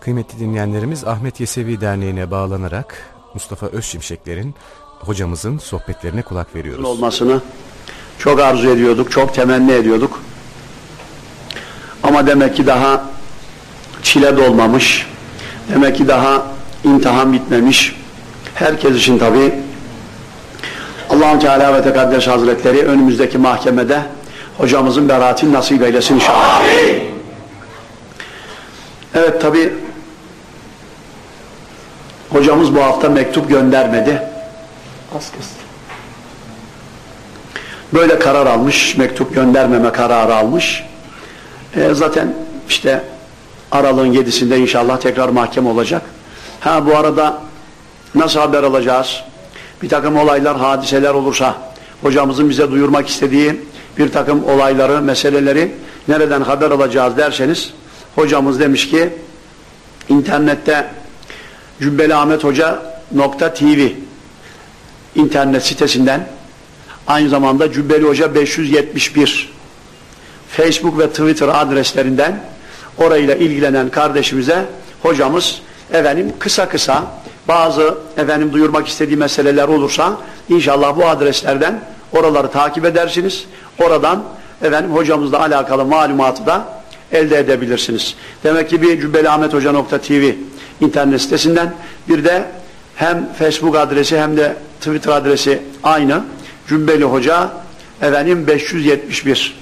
Kıymetli dinleyenlerimiz Ahmet Yesevi Derneği'ne bağlanarak Mustafa Özşimşekler'in hocamızın sohbetlerine kulak veriyoruz. olmasını çok arzu ediyorduk, çok temenni ediyorduk. Ama demek ki daha çile dolmamış, demek ki daha imtihan bitmemiş. Herkes için tabi allah Teala ve Tekaddes Hazretleri önümüzdeki mahkemede hocamızın beraatini nasip eylesin inşallah. Evet tabi hocamız bu hafta mektup göndermedi. Az kız. Böyle karar almış, mektup göndermeme kararı almış. E, zaten işte aralığın yedisinde inşallah tekrar mahkeme olacak. Ha bu arada nasıl haber alacağız? Bir takım olaylar, hadiseler olursa hocamızın bize duyurmak istediği bir takım olayları, meseleleri nereden haber alacağız derseniz hocamız demiş ki internette Cübbeli Ahmet Hoca nokta TV internet sitesinden aynı zamanda Cübbeli Hoca 571 Facebook ve Twitter adreslerinden orayla ilgilenen kardeşimize hocamız efendim kısa kısa bazı efendim duyurmak istediği meseleler olursa inşallah bu adreslerden oraları takip edersiniz. Oradan efendim hocamızla alakalı malumatı da elde edebilirsiniz. Demek ki bir cübbeliahmethoca.tv internet sitesinden bir de hem Facebook adresi hem de Twitter adresi aynı. Cübbeli Hoca efendim 571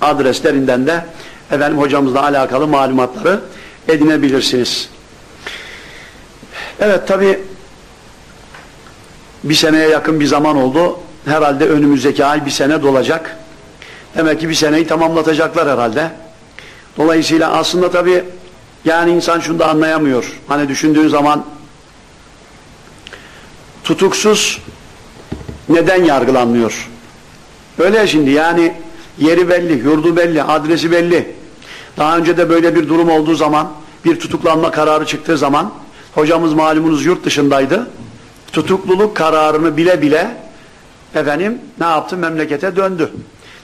adreslerinden de efendim hocamızla alakalı malumatları edinebilirsiniz. Evet tabi bir seneye yakın bir zaman oldu. Herhalde önümüzdeki ay bir sene dolacak. Demek ki bir seneyi tamamlatacaklar herhalde. Dolayısıyla aslında tabi yani insan şunu da anlayamıyor. Hani düşündüğün zaman tutuksuz neden yargılanmıyor? Öyle şimdi yani yeri belli, yurdu belli, adresi belli. Daha önce de böyle bir durum olduğu zaman, bir tutuklanma kararı çıktığı zaman, hocamız malumunuz yurt dışındaydı. Tutukluluk kararını bile bile efendim ne yaptı? Memlekete döndü.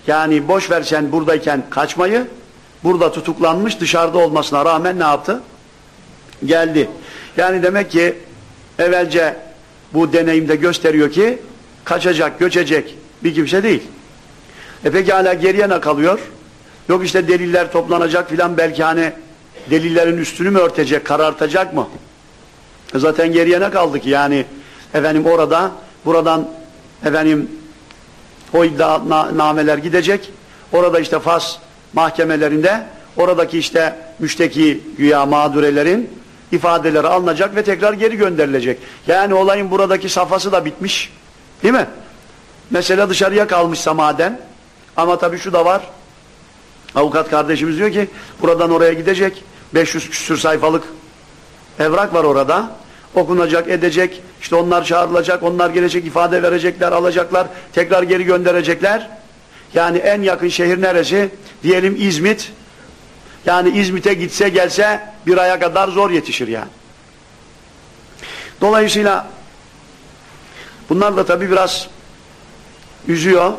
Yani boş ver sen buradayken kaçmayı, burada tutuklanmış dışarıda olmasına rağmen ne yaptı? Geldi. Yani demek ki evvelce bu deneyimde gösteriyor ki kaçacak, göçecek bir kimse değil. E peki hala geriye ne kalıyor? Yok işte deliller toplanacak filan belki hani delillerin üstünü mü örtecek, karartacak mı? E zaten geriye ne kaldı ki yani efendim orada buradan efendim o iddianameler gidecek. Orada işte Fas mahkemelerinde oradaki işte müşteki güya mağdurelerin ifadeleri alınacak ve tekrar geri gönderilecek. Yani olayın buradaki safhası da bitmiş. Değil mi? Mesele dışarıya kalmışsa madem ama tabii şu da var. Avukat kardeşimiz diyor ki buradan oraya gidecek. 500 küsür sayfalık evrak var orada. Okunacak, edecek. İşte onlar çağrılacak, onlar gelecek, ifade verecekler, alacaklar, tekrar geri gönderecekler. Yani en yakın şehir neresi? Diyelim İzmit. Yani İzmit'e gitse gelse bir aya kadar zor yetişir yani. Dolayısıyla bunlar da tabii biraz üzüyor.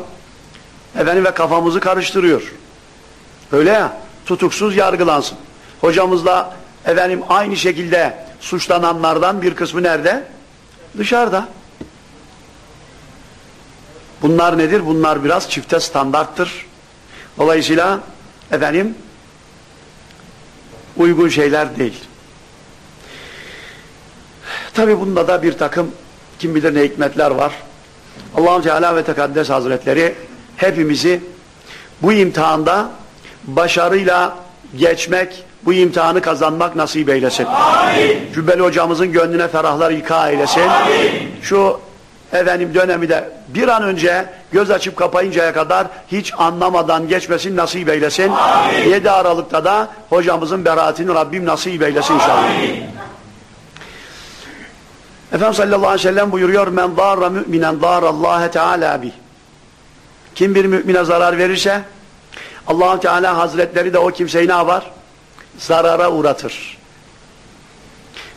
Efendim ve kafamızı karıştırıyor. Öyle ya, tutuksuz yargılansın. Hocamızla efendim aynı şekilde suçlananlardan bir kısmı nerede? Dışarıda. Bunlar nedir? Bunlar biraz çifte standarttır. Dolayısıyla efendim uygun şeyler değil. Tabi bunda da bir takım kim bilir ne hikmetler var. allah Teala ve Tekaddes Hazretleri hepimizi bu imtihanda başarıyla geçmek, bu imtihanı kazanmak nasip eylesin. Amin. Cübbeli hocamızın gönlüne ferahlar ilka eylesin. Amin. Şu efendim dönemi de bir an önce göz açıp kapayıncaya kadar hiç anlamadan geçmesin nasip eylesin. Amin. 7 Aralık'ta da hocamızın beraatini Rabbim nasip eylesin inşallah. Amin. Efendimiz sallallahu aleyhi ve sellem buyuruyor men darra müminen darallâhe teâlâ bih. Kim bir mümine zarar verirse allah Teala Hazretleri de o kimseyi ne yapar? Zarara uğratır.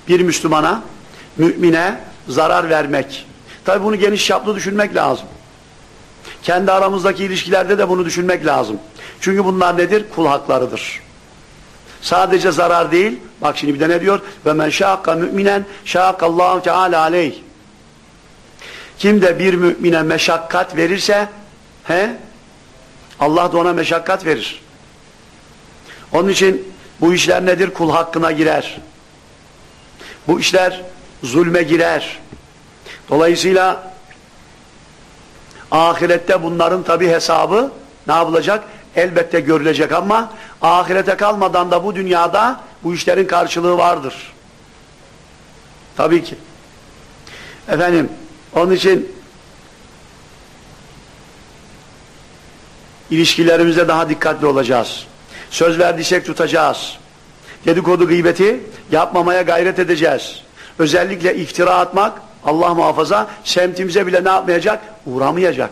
Bir Müslümana, mümine zarar vermek. Tabi bunu geniş çaplı düşünmek lazım. Kendi aramızdaki ilişkilerde de bunu düşünmek lazım. Çünkü bunlar nedir? Kul haklarıdır. Sadece zarar değil. Bak şimdi bir de ne diyor? Ve men şakka müminen şakallahu teala aleyh. Kim de bir mümine meşakkat verirse he Allah da ona meşakkat verir. Onun için bu işler nedir? Kul hakkına girer. Bu işler zulme girer. Dolayısıyla ahirette bunların tabi hesabı ne yapılacak? Elbette görülecek ama ahirete kalmadan da bu dünyada bu işlerin karşılığı vardır. Tabii ki. Efendim onun için ilişkilerimizde daha dikkatli olacağız. Söz verdiysek tutacağız. Dedikodu gıybeti yapmamaya gayret edeceğiz. Özellikle iftira atmak Allah muhafaza semtimize bile ne yapmayacak? Uğramayacak.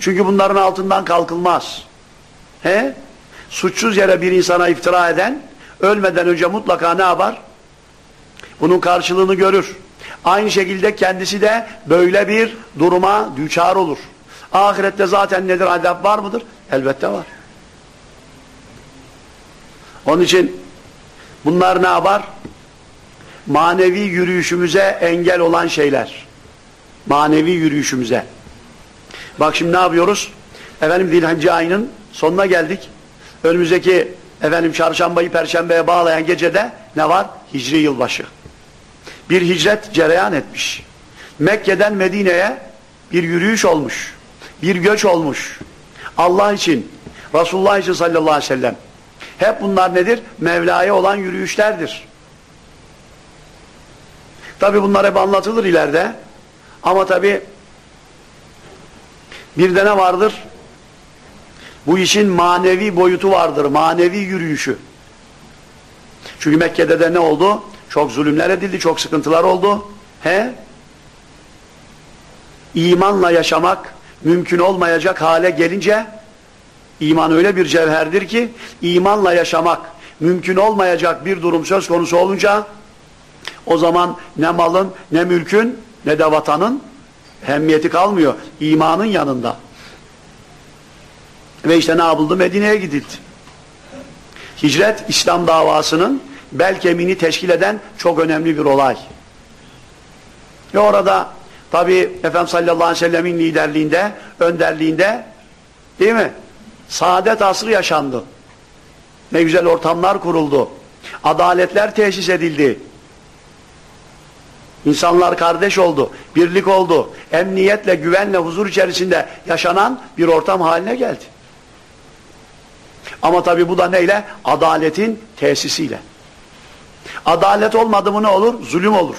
Çünkü bunların altından kalkılmaz. He? Suçsuz yere bir insana iftira eden ölmeden önce mutlaka ne yapar? Bunun karşılığını görür. Aynı şekilde kendisi de böyle bir duruma düçar olur. Ahirette zaten nedir azap var mıdır? Elbette var. Onun için bunlar ne yapar? Manevi yürüyüşümüze engel olan şeyler. Manevi yürüyüşümüze. Bak şimdi ne yapıyoruz? Efendim Zilhicce ayının sonuna geldik. Önümüzdeki efendim çarşambayı perşembeye bağlayan gecede ne var? Hicri yılbaşı. Bir hicret cereyan etmiş. Mekke'den Medine'ye bir yürüyüş olmuş. Bir göç olmuş. Allah için, Resulullah için sallallahu aleyhi ve sellem. Hep bunlar nedir? Mevla'ya olan yürüyüşlerdir. Tabi bunlar hep anlatılır ileride. Ama tabi bir de ne vardır? Bu işin manevi boyutu vardır. Manevi yürüyüşü. Çünkü Mekke'de de ne oldu? Çok zulümler edildi, çok sıkıntılar oldu. He? İmanla yaşamak mümkün olmayacak hale gelince iman öyle bir cevherdir ki imanla yaşamak mümkün olmayacak bir durum söz konusu olunca o zaman ne malın ne mülkün ne de vatanın hemmiyeti kalmıyor. imanın yanında. Ve işte ne yapıldı? Medine'ye gidildi. Hicret İslam davasının bel kemiğini teşkil eden çok önemli bir olay. Ve orada tabi Efendimiz sallallahu aleyhi ve sellemin liderliğinde, önderliğinde değil mi? Saadet asrı yaşandı. Ne güzel ortamlar kuruldu. Adaletler tesis edildi. İnsanlar kardeş oldu, birlik oldu. Emniyetle, güvenle, huzur içerisinde yaşanan bir ortam haline geldi. Ama tabi bu da neyle? Adaletin tesisiyle. Adalet olmadı mı ne olur? Zulüm olur.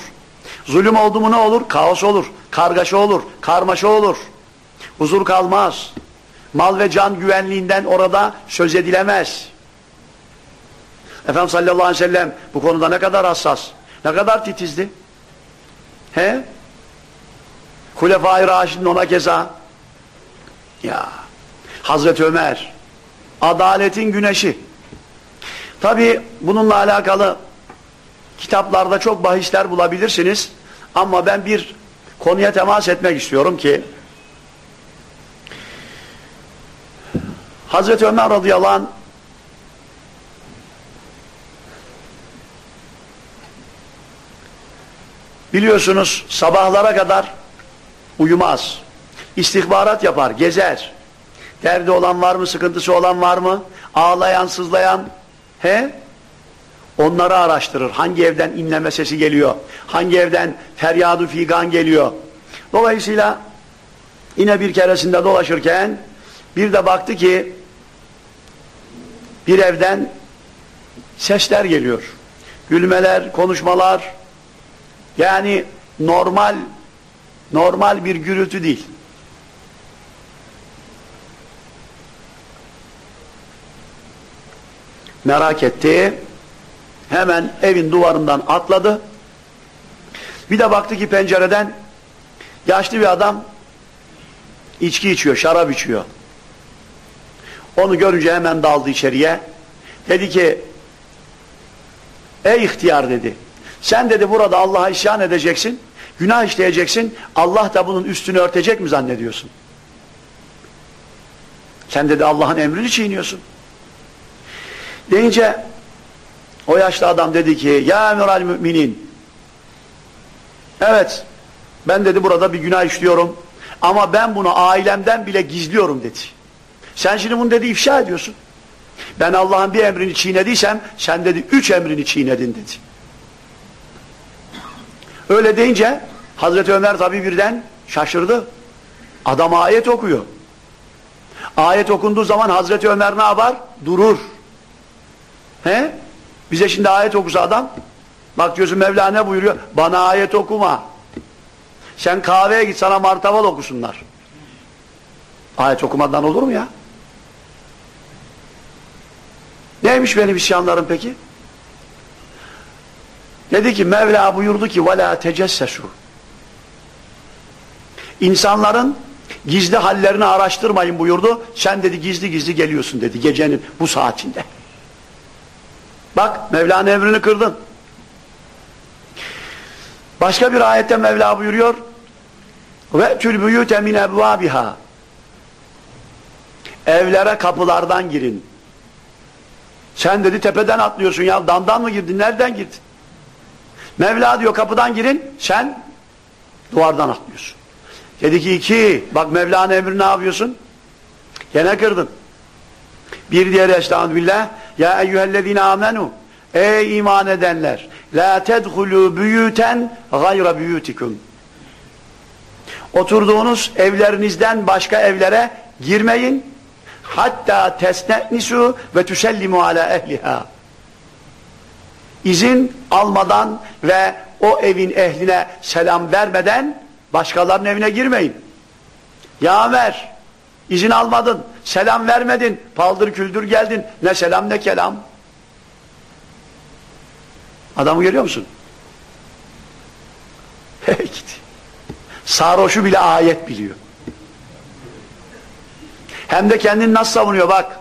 Zulüm oldu mu ne olur? Kaos olur, kargaşa olur, karmaşa olur. Huzur kalmaz. Mal ve can güvenliğinden orada söz edilemez. Efendimiz sallallahu aleyhi ve sellem bu konuda ne kadar hassas, ne kadar titizdi. He? Hulefai Raşid'in ona keza. Ya Hazreti Ömer adaletin güneşi. Tabi bununla alakalı kitaplarda çok bahisler bulabilirsiniz. Ama ben bir konuya temas etmek istiyorum ki Hazreti Ömer radıyallahu anh biliyorsunuz sabahlara kadar uyumaz. İstihbarat yapar, gezer. Derdi olan var mı, sıkıntısı olan var mı? Ağlayan, sızlayan, he? Onları araştırır. Hangi evden inleme sesi geliyor? Hangi evden feryadu figan geliyor? Dolayısıyla yine bir keresinde dolaşırken bir de baktı ki bir evden sesler geliyor. Gülmeler, konuşmalar yani normal normal bir gürültü değil. Merak etti. Hemen evin duvarından atladı. Bir de baktı ki pencereden yaşlı bir adam içki içiyor, şarap içiyor. Onu görünce hemen daldı içeriye. Dedi ki ey ihtiyar dedi. Sen dedi burada Allah'a isyan edeceksin. Günah işleyeceksin. Allah da bunun üstünü örtecek mi zannediyorsun? Sen dedi Allah'ın emrini çiğniyorsun. Deyince O yaşlı adam dedi ki ya emiral müminin evet ben dedi burada bir günah işliyorum ama ben bunu ailemden bile gizliyorum dedi. Sen şimdi bunu dedi ifşa ediyorsun. Ben Allah'ın bir emrini çiğnediysem sen dedi üç emrini çiğnedin dedi. Öyle deyince Hazreti Ömer tabi birden şaşırdı. Adam ayet okuyor. Ayet okunduğu zaman Hazreti Ömer ne yapar? Durur. He? Bize şimdi ayet okusa adam bak diyorsun Mevla ne buyuruyor? Bana ayet okuma. Sen kahveye git sana martaval okusunlar. Ayet okumadan olur mu ya? Neymiş benim isyanlarım peki? Dedi ki Mevla buyurdu ki وَلَا تَجَسَّسُوا İnsanların gizli hallerini araştırmayın buyurdu. Sen dedi gizli gizli geliyorsun dedi gecenin bu saatinde. Bak Mevla'nın emrini kırdın. Başka bir ayette Mevla buyuruyor ve tül buyute min ebvabiha evlere kapılardan girin. Sen dedi tepeden atlıyorsun ya damdan mı girdin nereden girdin? Mevla diyor kapıdan girin sen duvardan atlıyorsun. Dedi ki iki bak Mevla'nın emrini ne yapıyorsun? Gene kırdın. Bir diğer estağfirullah ya eyyühellezine amenu ey iman edenler la tedhulu büyüten gayra büyütikum oturduğunuz evlerinizden başka evlere girmeyin hatta tesne'nisu ve tüsellimu ala ehliha izin almadan ve o evin ehline selam vermeden başkalarının evine girmeyin. Ya Ömer izin almadın selam vermedin paldır küldür geldin. Ne selam ne kelam. Adamı görüyor musun? Gitti sarhoşu bile ayet biliyor. Hem de kendini nasıl savunuyor bak.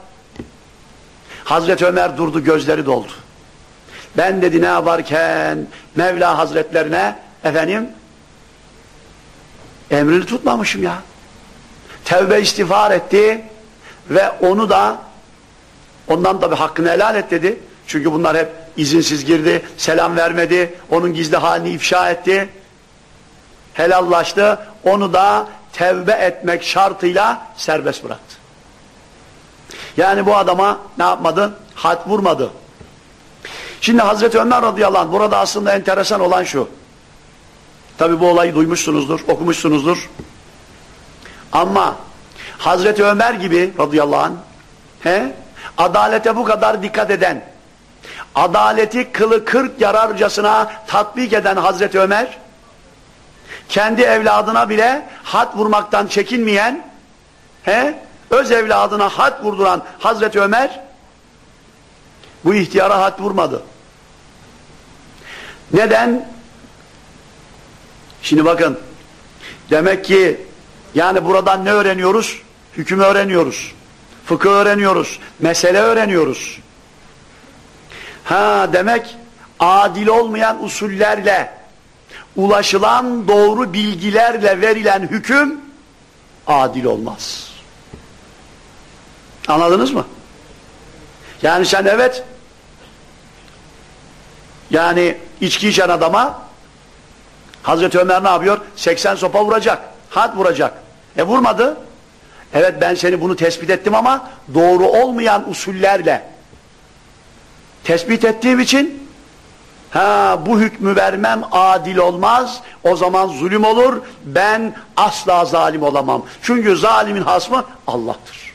Hazreti Ömer durdu gözleri doldu. Ben dedi ne yaparken Mevla Hazretlerine efendim emrini tutmamışım ya. Tevbe istiğfar etti ve onu da ondan da bir hakkını helal et dedi. Çünkü bunlar hep izinsiz girdi, selam vermedi, onun gizli halini ifşa etti. Helallaştı, onu da tevbe etmek şartıyla serbest bıraktı. Yani bu adama ne yapmadı? Hat vurmadı. Şimdi Hazreti Ömer radıyallahu anh burada aslında enteresan olan şu. Tabi bu olayı duymuşsunuzdur, okumuşsunuzdur. Ama Hazreti Ömer gibi radıyallahu anh he, adalete bu kadar dikkat eden, adaleti kılı kırk yararcasına tatbik eden Hazreti Ömer, kendi evladına bile hat vurmaktan çekinmeyen, he, öz evladına hat vurduran Hazreti Ömer bu ihtiyara hat vurmadı. Neden? Şimdi bakın demek ki yani buradan ne öğreniyoruz? Hüküm öğreniyoruz. Fıkıh öğreniyoruz. Mesele öğreniyoruz. Ha demek adil olmayan usullerle ulaşılan doğru bilgilerle verilen hüküm adil olmaz. Anladınız mı? Yani sen evet yani içki içen adama Hazreti Ömer ne yapıyor? 80 sopa vuracak. Had vuracak. E vurmadı. Evet ben seni bunu tespit ettim ama doğru olmayan usullerle tespit ettiğim için ha bu hükmü vermem adil olmaz. O zaman zulüm olur. Ben asla zalim olamam. Çünkü zalimin hasmı Allah'tır.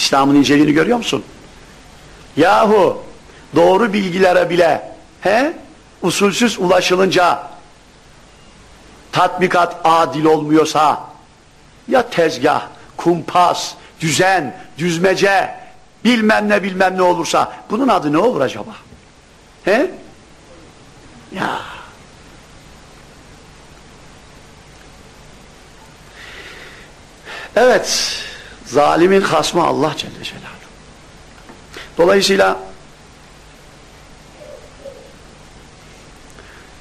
İslam'ın inceliğini görüyor musun? Yahu doğru bilgilere bile he, usulsüz ulaşılınca tatbikat adil olmuyorsa ya tezgah, kumpas, düzen, düzmece bilmem ne bilmem ne olursa bunun adı ne olur acaba? He? Ya Evet Zalimin hasmı Allah Celle Celaluhu. Dolayısıyla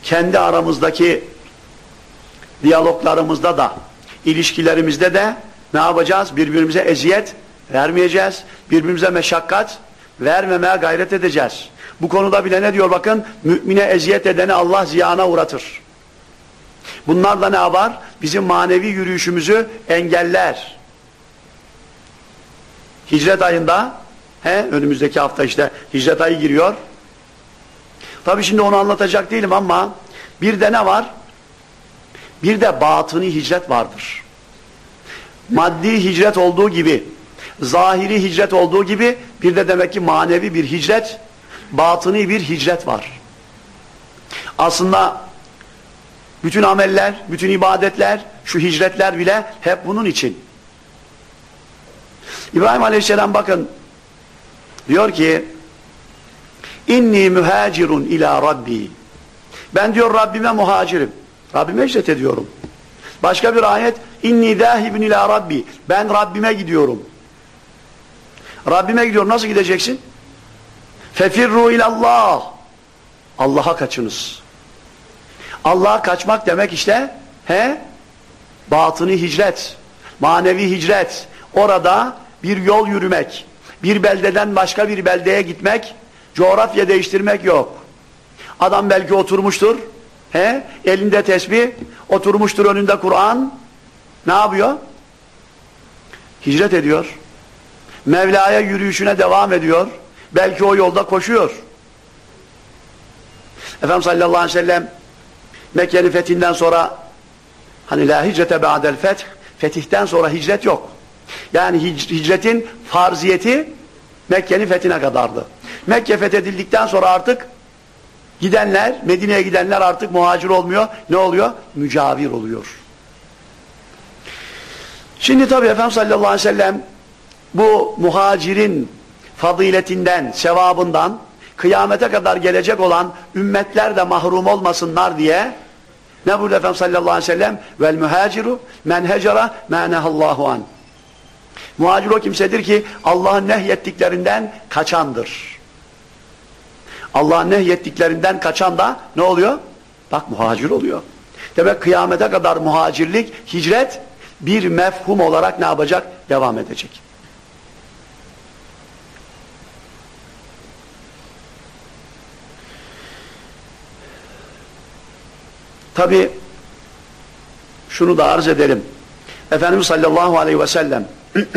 kendi aramızdaki diyaloglarımızda da ilişkilerimizde de ne yapacağız? Birbirimize eziyet vermeyeceğiz. Birbirimize meşakkat vermemeye gayret edeceğiz. Bu konuda bile ne diyor bakın? Mümine eziyet edeni Allah ziyana uğratır. Bunlar da ne yapar? Bizim manevi yürüyüşümüzü engeller. Hicret ayında he, önümüzdeki hafta işte hicret ayı giriyor. Tabi şimdi onu anlatacak değilim ama bir de ne var? Bir de batını hicret vardır. Maddi hicret olduğu gibi, zahiri hicret olduğu gibi bir de demek ki manevi bir hicret, batını bir hicret var. Aslında bütün ameller, bütün ibadetler, şu hicretler bile hep bunun için. İbrahim Aleyhisselam bakın diyor ki inni mühacirun ila rabbi ben diyor Rabbime muhacirim. Rabbime hicret ediyorum. Başka bir ayet inni zahibun ila rabbi ben Rabbime gidiyorum. Rabbime gidiyorum. Nasıl gideceksin? Fefirru ilallah. Allah'a kaçınız. Allah'a kaçmak demek işte he? Batını hicret, manevi hicret. Orada bir yol yürümek, bir beldeden başka bir beldeye gitmek, coğrafya değiştirmek yok. Adam belki oturmuştur, he? elinde tesbih, oturmuştur önünde Kur'an. Ne yapıyor? Hicret ediyor. Mevla'ya yürüyüşüne devam ediyor. Belki o yolda koşuyor. Efendimiz sallallahu aleyhi ve sellem Mekke'nin fethinden sonra hani la hicrete ba'del feth fetihten sonra hicret yok. Yani hicretin farziyeti Mekke'nin fethine kadardı. Mekke fethedildikten sonra artık gidenler, Medine'ye gidenler artık muhacir olmuyor. Ne oluyor? Mücavir oluyor. Şimdi tabi Efendimiz sallallahu aleyhi ve sellem bu muhacirin faziletinden, sevabından kıyamete kadar gelecek olan ümmetler de mahrum olmasınlar diye ne buyurdu Efendimiz sallallahu aleyhi ve sellem vel muhaciru men hecera menehallahu an muhacir o kimsedir ki Allah'ın nehyettiklerinden kaçandır Allah'ın nehyettiklerinden kaçan da ne oluyor? bak muhacir oluyor demek kıyamete kadar muhacirlik hicret bir mefhum olarak ne yapacak? devam edecek Tabi şunu da arz edelim. Efendimiz sallallahu aleyhi ve sellem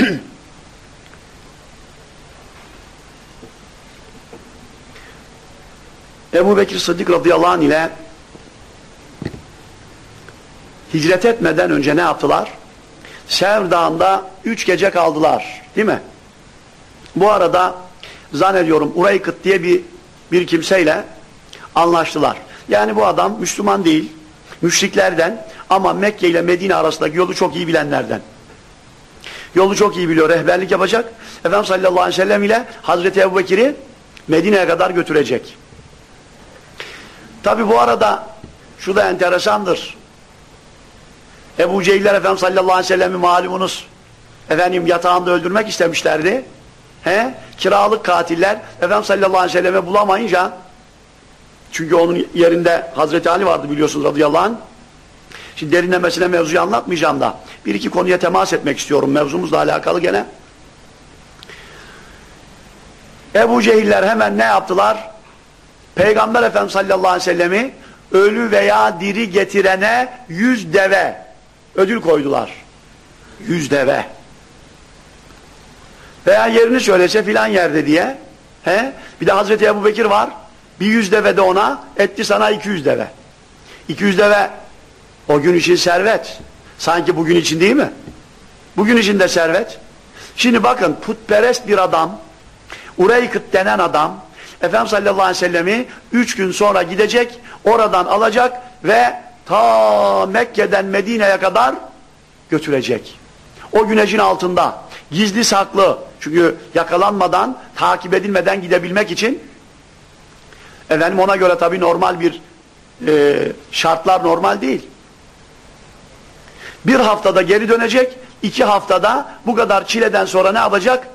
Ebu Bekir Sıddık radıyallahu anh ile hicret etmeden önce ne yaptılar? Sevr Dağı'nda üç gece kaldılar. Değil mi? Bu arada zannediyorum Uraykıt diye bir, bir kimseyle anlaştılar. Yani bu adam Müslüman değil müşriklerden ama Mekke ile Medine arasındaki yolu çok iyi bilenlerden. Yolu çok iyi biliyor, rehberlik yapacak. Efendimiz sallallahu aleyhi ve sellem ile Hazreti Ebu Bekir'i Medine'ye kadar götürecek. Tabi bu arada şu da enteresandır. Ebu Cehiller Efendimiz sallallahu aleyhi ve sellem'i malumunuz efendim yatağında öldürmek istemişlerdi. He? Kiralık katiller Efendimiz sallallahu aleyhi ve selleme bulamayınca çünkü onun yerinde Hazreti Ali vardı biliyorsunuz radıyallahu anh. Şimdi derinlemesine mevzuyu anlatmayacağım da bir iki konuya temas etmek istiyorum mevzumuzla alakalı gene. Ebu Cehiller hemen ne yaptılar? Peygamber Efendimiz sallallahu aleyhi ve sellemi ölü veya diri getirene yüz deve ödül koydular. Yüz deve. Veya yerini söylese filan yerde diye. He? Bir de Hazreti Ebu Bekir var. Bir yüz deve de ona etti sana iki yüz deve. İki yüz deve o gün için servet. Sanki bugün için değil mi? Bugün için de servet. Şimdi bakın putperest bir adam Ureykıt denen adam Efendimiz sallallahu aleyhi ve sellemi üç gün sonra gidecek oradan alacak ve ta Mekke'den Medine'ye kadar götürecek. O güneşin altında gizli saklı çünkü yakalanmadan takip edilmeden gidebilmek için Efendim ona göre tabii normal bir e, şartlar normal değil. Bir haftada geri dönecek, iki haftada bu kadar çileden sonra ne yapacak?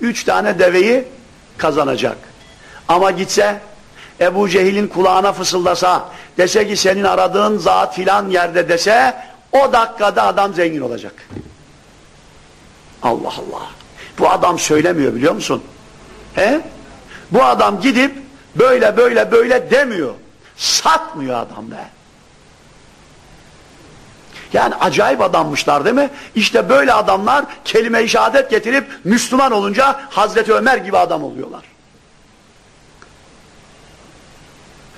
Üç tane deveyi kazanacak. Ama gitse Ebu Cehil'in kulağına fısıldasa, dese ki senin aradığın zat filan yerde dese, o dakikada adam zengin olacak. Allah Allah. Bu adam söylemiyor biliyor musun? He? Bu adam gidip böyle böyle böyle demiyor. Satmıyor adam be. Yani acayip adammışlar değil mi? İşte böyle adamlar kelime-i şehadet getirip Müslüman olunca Hazreti Ömer gibi adam oluyorlar.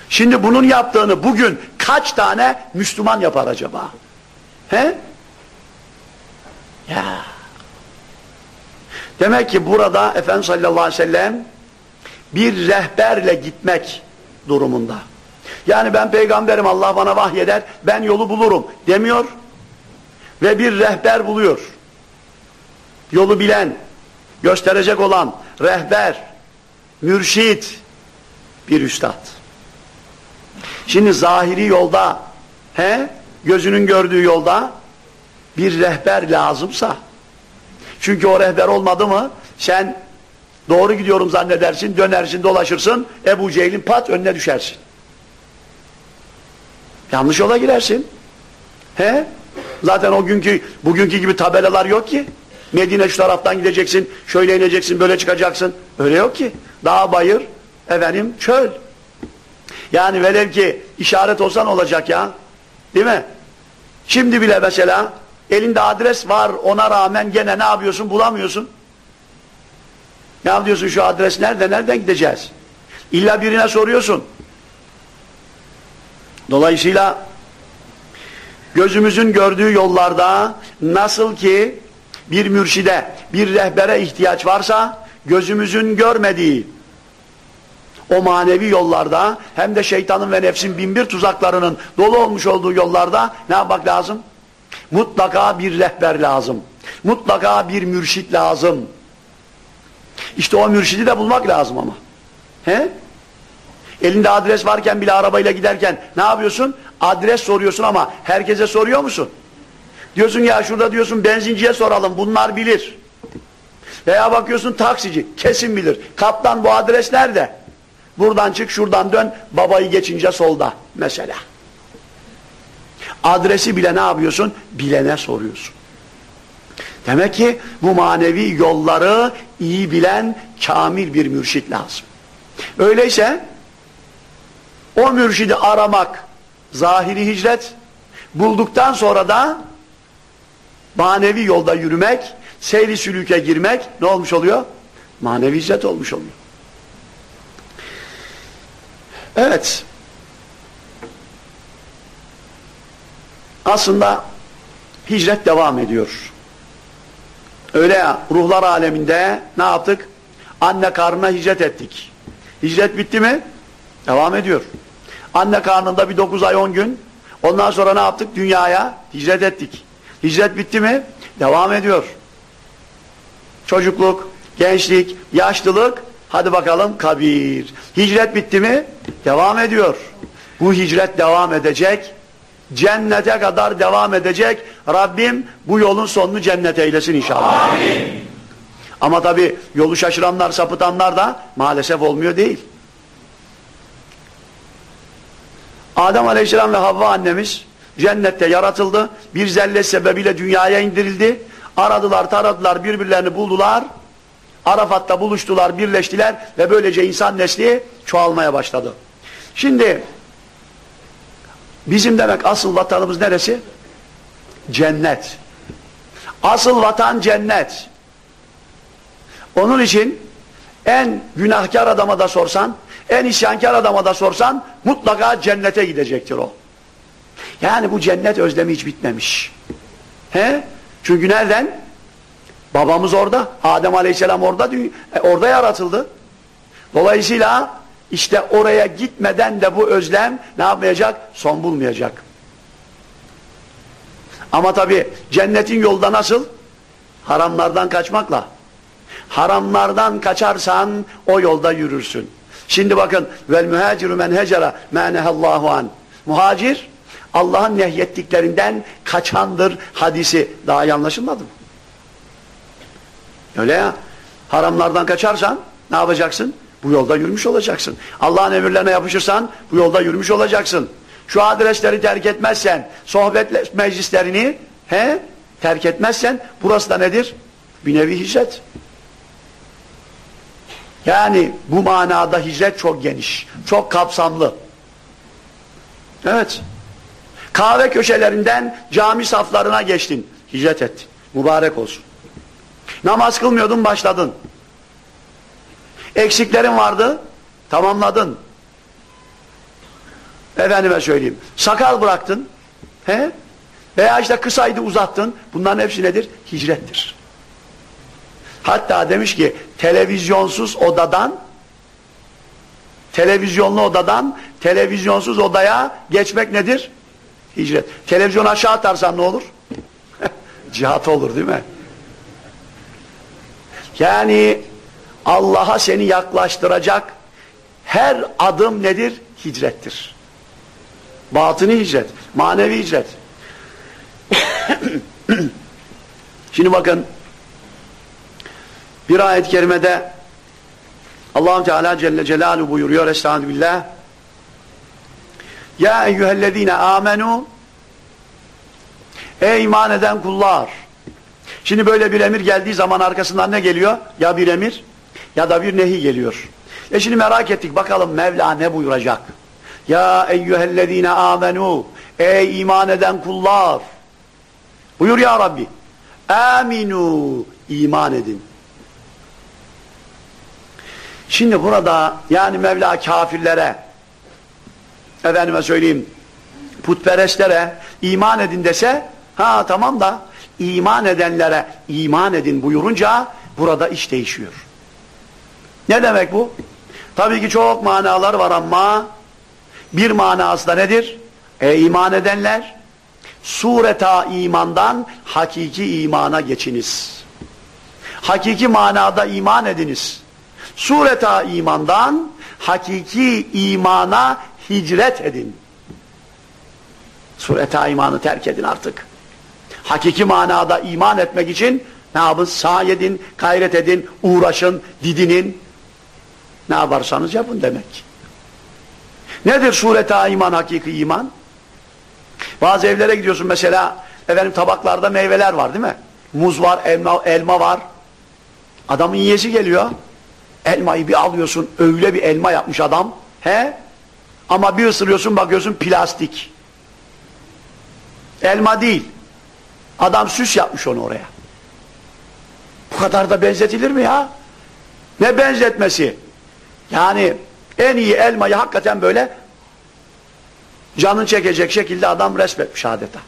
Şimdi bunun yaptığını bugün kaç tane Müslüman yapar acaba? He? Ya. Demek ki burada Efendimiz sallallahu aleyhi ve sellem bir rehberle gitmek durumunda. Yani ben peygamberim Allah bana vahyeder ben yolu bulurum demiyor ve bir rehber buluyor. Yolu bilen, gösterecek olan rehber, mürşit, bir üstad. Şimdi zahiri yolda, he, gözünün gördüğü yolda bir rehber lazımsa, çünkü o rehber olmadı mı, sen doğru gidiyorum zannedersin, dönersin, dolaşırsın, Ebu Cehil'in pat önüne düşersin. Yanlış yola girersin. He? Zaten o günkü, bugünkü gibi tabelalar yok ki. Medine şu taraftan gideceksin, şöyle ineceksin, böyle çıkacaksın. Öyle yok ki. Dağ bayır, efendim çöl. Yani velev ki işaret olsan olacak ya. Değil mi? Şimdi bile mesela elinde adres var ona rağmen gene ne yapıyorsun bulamıyorsun. Ya diyorsun şu adres nerede nereden gideceğiz? İlla birine soruyorsun. Dolayısıyla gözümüzün gördüğü yollarda nasıl ki bir mürşide, bir rehbere ihtiyaç varsa gözümüzün görmediği o manevi yollarda hem de şeytanın ve nefsin binbir tuzaklarının dolu olmuş olduğu yollarda ne yapmak lazım? Mutlaka bir rehber lazım. Mutlaka bir mürşit lazım. İşte o mürşidi de bulmak lazım ama. He? Elinde adres varken bile arabayla giderken ne yapıyorsun? Adres soruyorsun ama herkese soruyor musun? Diyorsun ya şurada diyorsun benzinciye soralım bunlar bilir. Veya bakıyorsun taksici kesin bilir. Kaptan bu adres nerede? Buradan çık şuradan dön babayı geçince solda mesela. Adresi bile ne yapıyorsun? Bilene soruyorsun. Demek ki bu manevi yolları iyi bilen kamil bir mürşit lazım. Öyleyse o mürşidi aramak zahiri hicret bulduktan sonra da manevi yolda yürümek seyri sülüke girmek ne olmuş oluyor? Manevi hicret olmuş oluyor. Evet. Aslında hicret devam ediyor. Öyle ya ruhlar aleminde ne yaptık? Anne karnına hicret ettik. Hicret bitti mi? Devam ediyor. Anne karnında bir 9 ay 10 gün. Ondan sonra ne yaptık? Dünyaya hicret ettik. Hicret bitti mi? Devam ediyor. Çocukluk, gençlik, yaşlılık, hadi bakalım kabir. Hicret bitti mi? Devam ediyor. Bu hicret devam edecek. Cennete kadar devam edecek. Rabbim bu yolun sonunu cennet eylesin inşallah. Amin. Ama tabi yolu şaşıranlar, sapıtanlar da maalesef olmuyor değil. Adem Aleyhisselam ve Havva annemiz cennette yaratıldı. Bir zelle sebebiyle dünyaya indirildi. Aradılar, taradılar, birbirlerini buldular. Arafat'ta buluştular, birleştiler ve böylece insan nesli çoğalmaya başladı. Şimdi bizim demek asıl vatanımız neresi? Cennet. Asıl vatan cennet. Onun için en günahkar adama da sorsan, en isyankar adama da sorsan mutlaka cennete gidecektir o. Yani bu cennet özlemi hiç bitmemiş. He? Çünkü nereden? Babamız orada. Adem Aleyhisselam orada e, orada yaratıldı. Dolayısıyla işte oraya gitmeden de bu özlem ne yapmayacak? Son bulmayacak. Ama tabi cennetin yolda nasıl? Haramlardan kaçmakla. Haramlardan kaçarsan o yolda yürürsün. Şimdi bakın vel muhaciru men hecera menehallahu an. Muhacir Allah'ın nehyettiklerinden kaçandır hadisi daha iyi anlaşılmadı mı? Öyle ya. Haramlardan kaçarsan ne yapacaksın? Bu yolda yürümüş olacaksın. Allah'ın emirlerine yapışırsan bu yolda yürümüş olacaksın. Şu adresleri terk etmezsen, sohbet meclislerini he, terk etmezsen burası da nedir? Bir nevi hicret. Yani bu manada hicret çok geniş, çok kapsamlı. Evet. Kahve köşelerinden cami saflarına geçtin, hicret ettin. Mübarek olsun. Namaz kılmıyordun, başladın. Eksiklerin vardı, tamamladın. Efendime söyleyeyim, sakal bıraktın, he? veya işte kısaydı uzattın, bunların hepsi nedir? Hicrettir. Hatta demiş ki, televizyonsuz odadan, televizyonlu odadan, televizyonsuz odaya geçmek nedir? Hicret. Televizyon aşağı atarsan ne olur? Cihat olur değil mi? Yani Allah'a seni yaklaştıracak her adım nedir? Hicrettir. Batını hicret, manevi hicret. Şimdi bakın bir ayet-i kerimede allah Teala Celle Celaluhu buyuruyor Estağfirullah Ya eyyühellezine amenu Ey iman eden kullar Şimdi böyle bir emir geldiği zaman arkasından ne geliyor? Ya bir emir ya da bir nehi geliyor. E şimdi merak ettik bakalım Mevla ne buyuracak? Ya eyyühellezine amenu Ey iman eden kullar Buyur ya Rabbi Aminu iman edin. Şimdi burada yani Mevla kafirlere efendime söyleyeyim putperestlere iman edin dese ha tamam da iman edenlere iman edin buyurunca burada iş değişiyor. Ne demek bu? Tabii ki çok manalar var ama bir manası da nedir? E iman edenler sureta imandan hakiki imana geçiniz. Hakiki manada iman ediniz. Sureta imandan hakiki imana hicret edin. Sureta imanı terk edin artık. Hakiki manada iman etmek için ne yapın? Sağ edin, gayret edin, uğraşın, didinin. Ne yaparsanız yapın demek. Nedir sureta iman, hakiki iman? Bazı evlere gidiyorsun mesela efendim tabaklarda meyveler var değil mi? Muz var, elma, elma var. Adamın yiyesi geliyor. Elmayı bir alıyorsun, öyle bir elma yapmış adam. He? Ama bir ısırıyorsun bakıyorsun plastik. Elma değil. Adam süs yapmış onu oraya. Bu kadar da benzetilir mi ya? Ne benzetmesi? Yani en iyi elmayı hakikaten böyle canın çekecek şekilde adam resmetmiş adeta.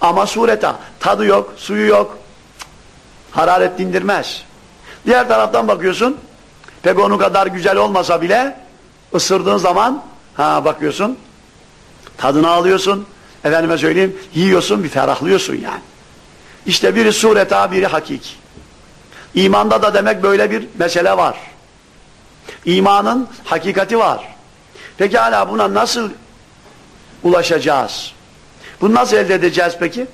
Ama sureta tadı yok, suyu yok. Hararet dindirmez. Diğer taraftan bakıyorsun pek onu kadar güzel olmasa bile ısırdığın zaman ha bakıyorsun tadını alıyorsun efendime söyleyeyim yiyorsun bir ferahlıyorsun yani. İşte biri sureta biri hakik. İmanda da demek böyle bir mesele var. İmanın hakikati var. Peki hala buna nasıl ulaşacağız? Bunu nasıl elde edeceğiz peki?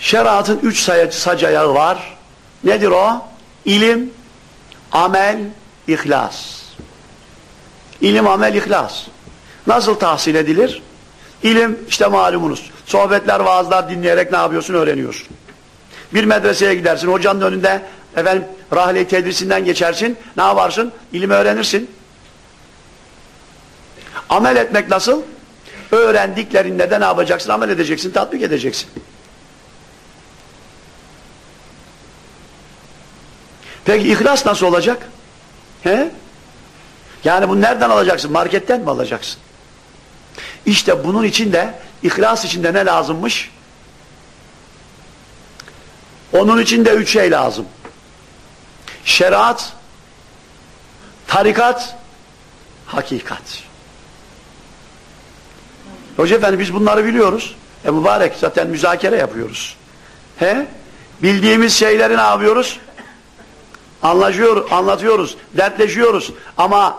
Şeriatın üç sac ayağı var. Nedir o? İlim, amel, ihlas. İlim, amel, ihlas. Nasıl tahsil edilir? İlim işte malumunuz. Sohbetler, vaazlar dinleyerek ne yapıyorsun? Öğreniyorsun. Bir medreseye gidersin, hocanın önünde efendim rahle tedrisinden geçersin. Ne yaparsın? İlim öğrenirsin. Amel etmek nasıl? Öğrendiklerinle de ne yapacaksın? Amel edeceksin, tatbik edeceksin. Peki ihlas nasıl olacak? He? Yani bunu nereden alacaksın? Marketten mi alacaksın? İşte bunun için de ihlas için de ne lazımmış? Onun için de üç şey lazım. Şeriat, tarikat, hakikat. Hoca efendi biz bunları biliyoruz. E mübarek zaten müzakere yapıyoruz. He? Bildiğimiz şeyleri ne yapıyoruz? Anlaşıyor, anlatıyoruz, dertleşiyoruz. Ama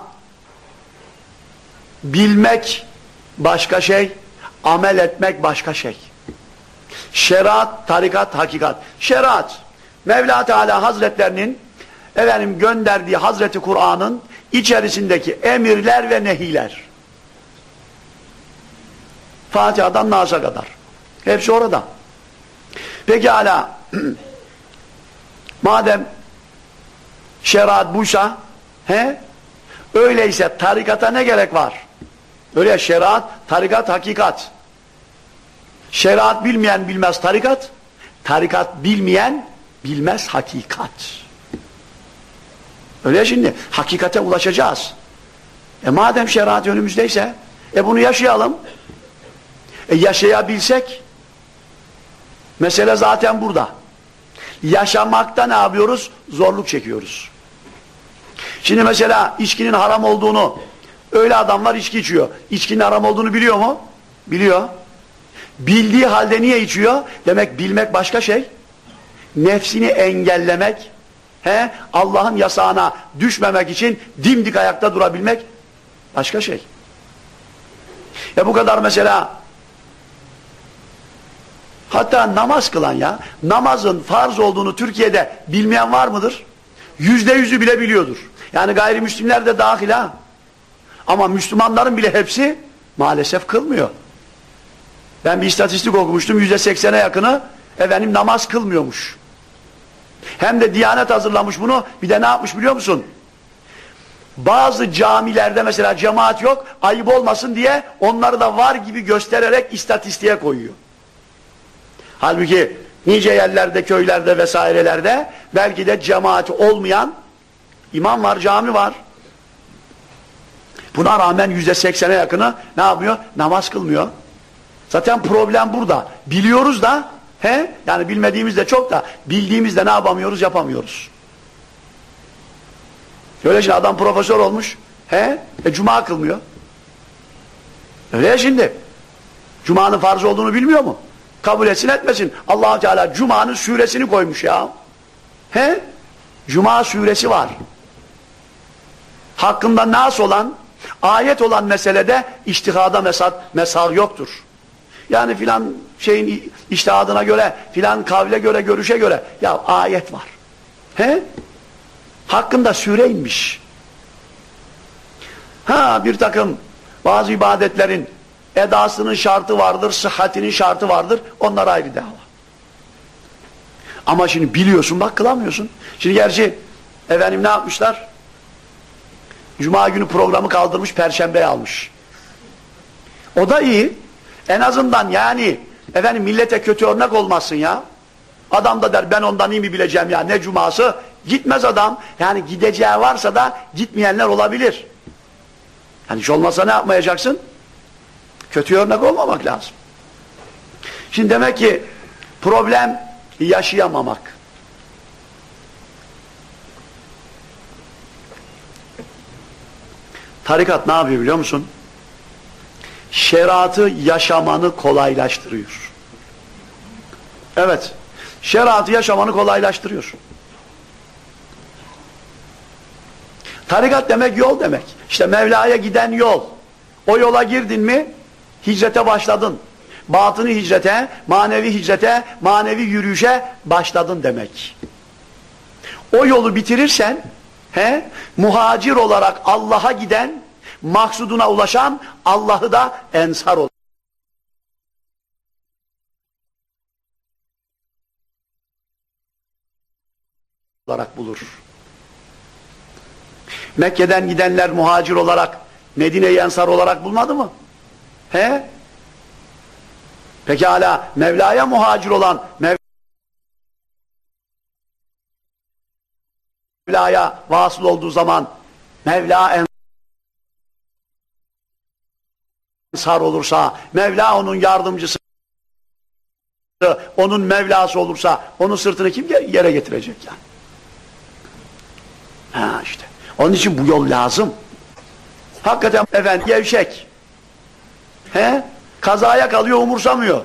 bilmek başka şey, amel etmek başka şey. Şeriat, tarikat, hakikat. Şeriat, Mevla Teala Hazretlerinin efendim gönderdiği Hazreti Kur'an'ın içerisindeki emirler ve nehiler. Fatiha'dan Nas'a kadar. Hepsi orada. Peki hala Madem şeriat buysa he? Öyleyse tarikata ne gerek var? Öyle şeriat, tarikat, hakikat. Şeriat bilmeyen bilmez tarikat, tarikat bilmeyen bilmez hakikat. Öyle şimdi, hakikate ulaşacağız. E madem şeriat önümüzdeyse, e bunu yaşayalım. E yaşayabilsek, mesele zaten burada. Yaşamakta ne yapıyoruz? Zorluk çekiyoruz. Şimdi mesela içkinin haram olduğunu, öyle adamlar içki içiyor. İçkinin haram olduğunu biliyor mu? Biliyor. Bildiği halde niye içiyor? Demek bilmek başka şey. Nefsini engellemek, he, Allah'ın yasağına düşmemek için dimdik ayakta durabilmek başka şey. Ya bu kadar mesela hatta namaz kılan ya namazın farz olduğunu Türkiye'de bilmeyen var mıdır? Yüzde yüzü bile biliyordur. Yani gayrimüslimler de dahil ha. Ama Müslümanların bile hepsi maalesef kılmıyor. Ben bir istatistik okumuştum. Yüzde seksene yakını efendim namaz kılmıyormuş. Hem de Diyanet hazırlamış bunu. Bir de ne yapmış biliyor musun? Bazı camilerde mesela cemaat yok. Ayıp olmasın diye onları da var gibi göstererek istatistiğe koyuyor. Halbuki nice yerlerde, köylerde vesairelerde belki de cemaati olmayan imam var, cami var. Buna rağmen yüzde seksene yakını ne yapıyor? Namaz kılmıyor. Zaten problem burada. Biliyoruz da he? Yani bilmediğimiz de çok da bildiğimiz de ne yapamıyoruz? Yapamıyoruz. Öyle şimdi adam profesör olmuş. He? E cuma kılmıyor. Öyle şimdi. Cuma'nın farz olduğunu bilmiyor mu? Kabul etsin etmesin. allah Teala Cuma'nın suresini koymuş ya. He? Cuma suresi var. Hakkında nas olan, ayet olan meselede iştihada mesat, mesar yoktur. Yani filan şeyin iştihadına göre, filan kavle göre, görüşe göre ya ayet var. He? Hakkında sure inmiş. Ha bir takım bazı ibadetlerin edasının şartı vardır, sıhhatinin şartı vardır. Onlar ayrı dava. Ama şimdi biliyorsun bak kılamıyorsun. Şimdi gerçi efendim ne yapmışlar? Cuma günü programı kaldırmış, perşembeye almış. O da iyi. En azından yani efendim millete kötü örnek olmasın ya. Adam da der ben ondan iyi mi bileceğim ya ne cuması? Gitmez adam. Yani gideceği varsa da gitmeyenler olabilir. Yani hiç olmazsa ne yapmayacaksın? Kötü örnek olmamak lazım. Şimdi demek ki problem yaşayamamak. Tarikat ne yapıyor biliyor musun? Şeriatı yaşamanı kolaylaştırıyor. Evet. Şeriatı yaşamanı kolaylaştırıyor. Tarikat demek yol demek. İşte Mevla'ya giden yol. O yola girdin mi hicrete başladın. Batını hicrete, manevi hicrete, manevi yürüyüşe başladın demek. O yolu bitirirsen he, muhacir olarak Allah'a giden, maksuduna ulaşan Allah'ı da ensar olur. olarak bulur. Mekke'den gidenler muhacir olarak Medine'yi ensar olarak bulmadı mı? He? Pekala Mevla'ya muhacir olan Mevla'ya vasıl olduğu zaman Mevla ensar olursa Mevla onun yardımcısı onun Mevlası olursa onun sırtını kim yere getirecek yani? Ha işte. Onun için bu yol lazım. Hakikaten efendim gevşek. He? Kazaya kalıyor umursamıyor.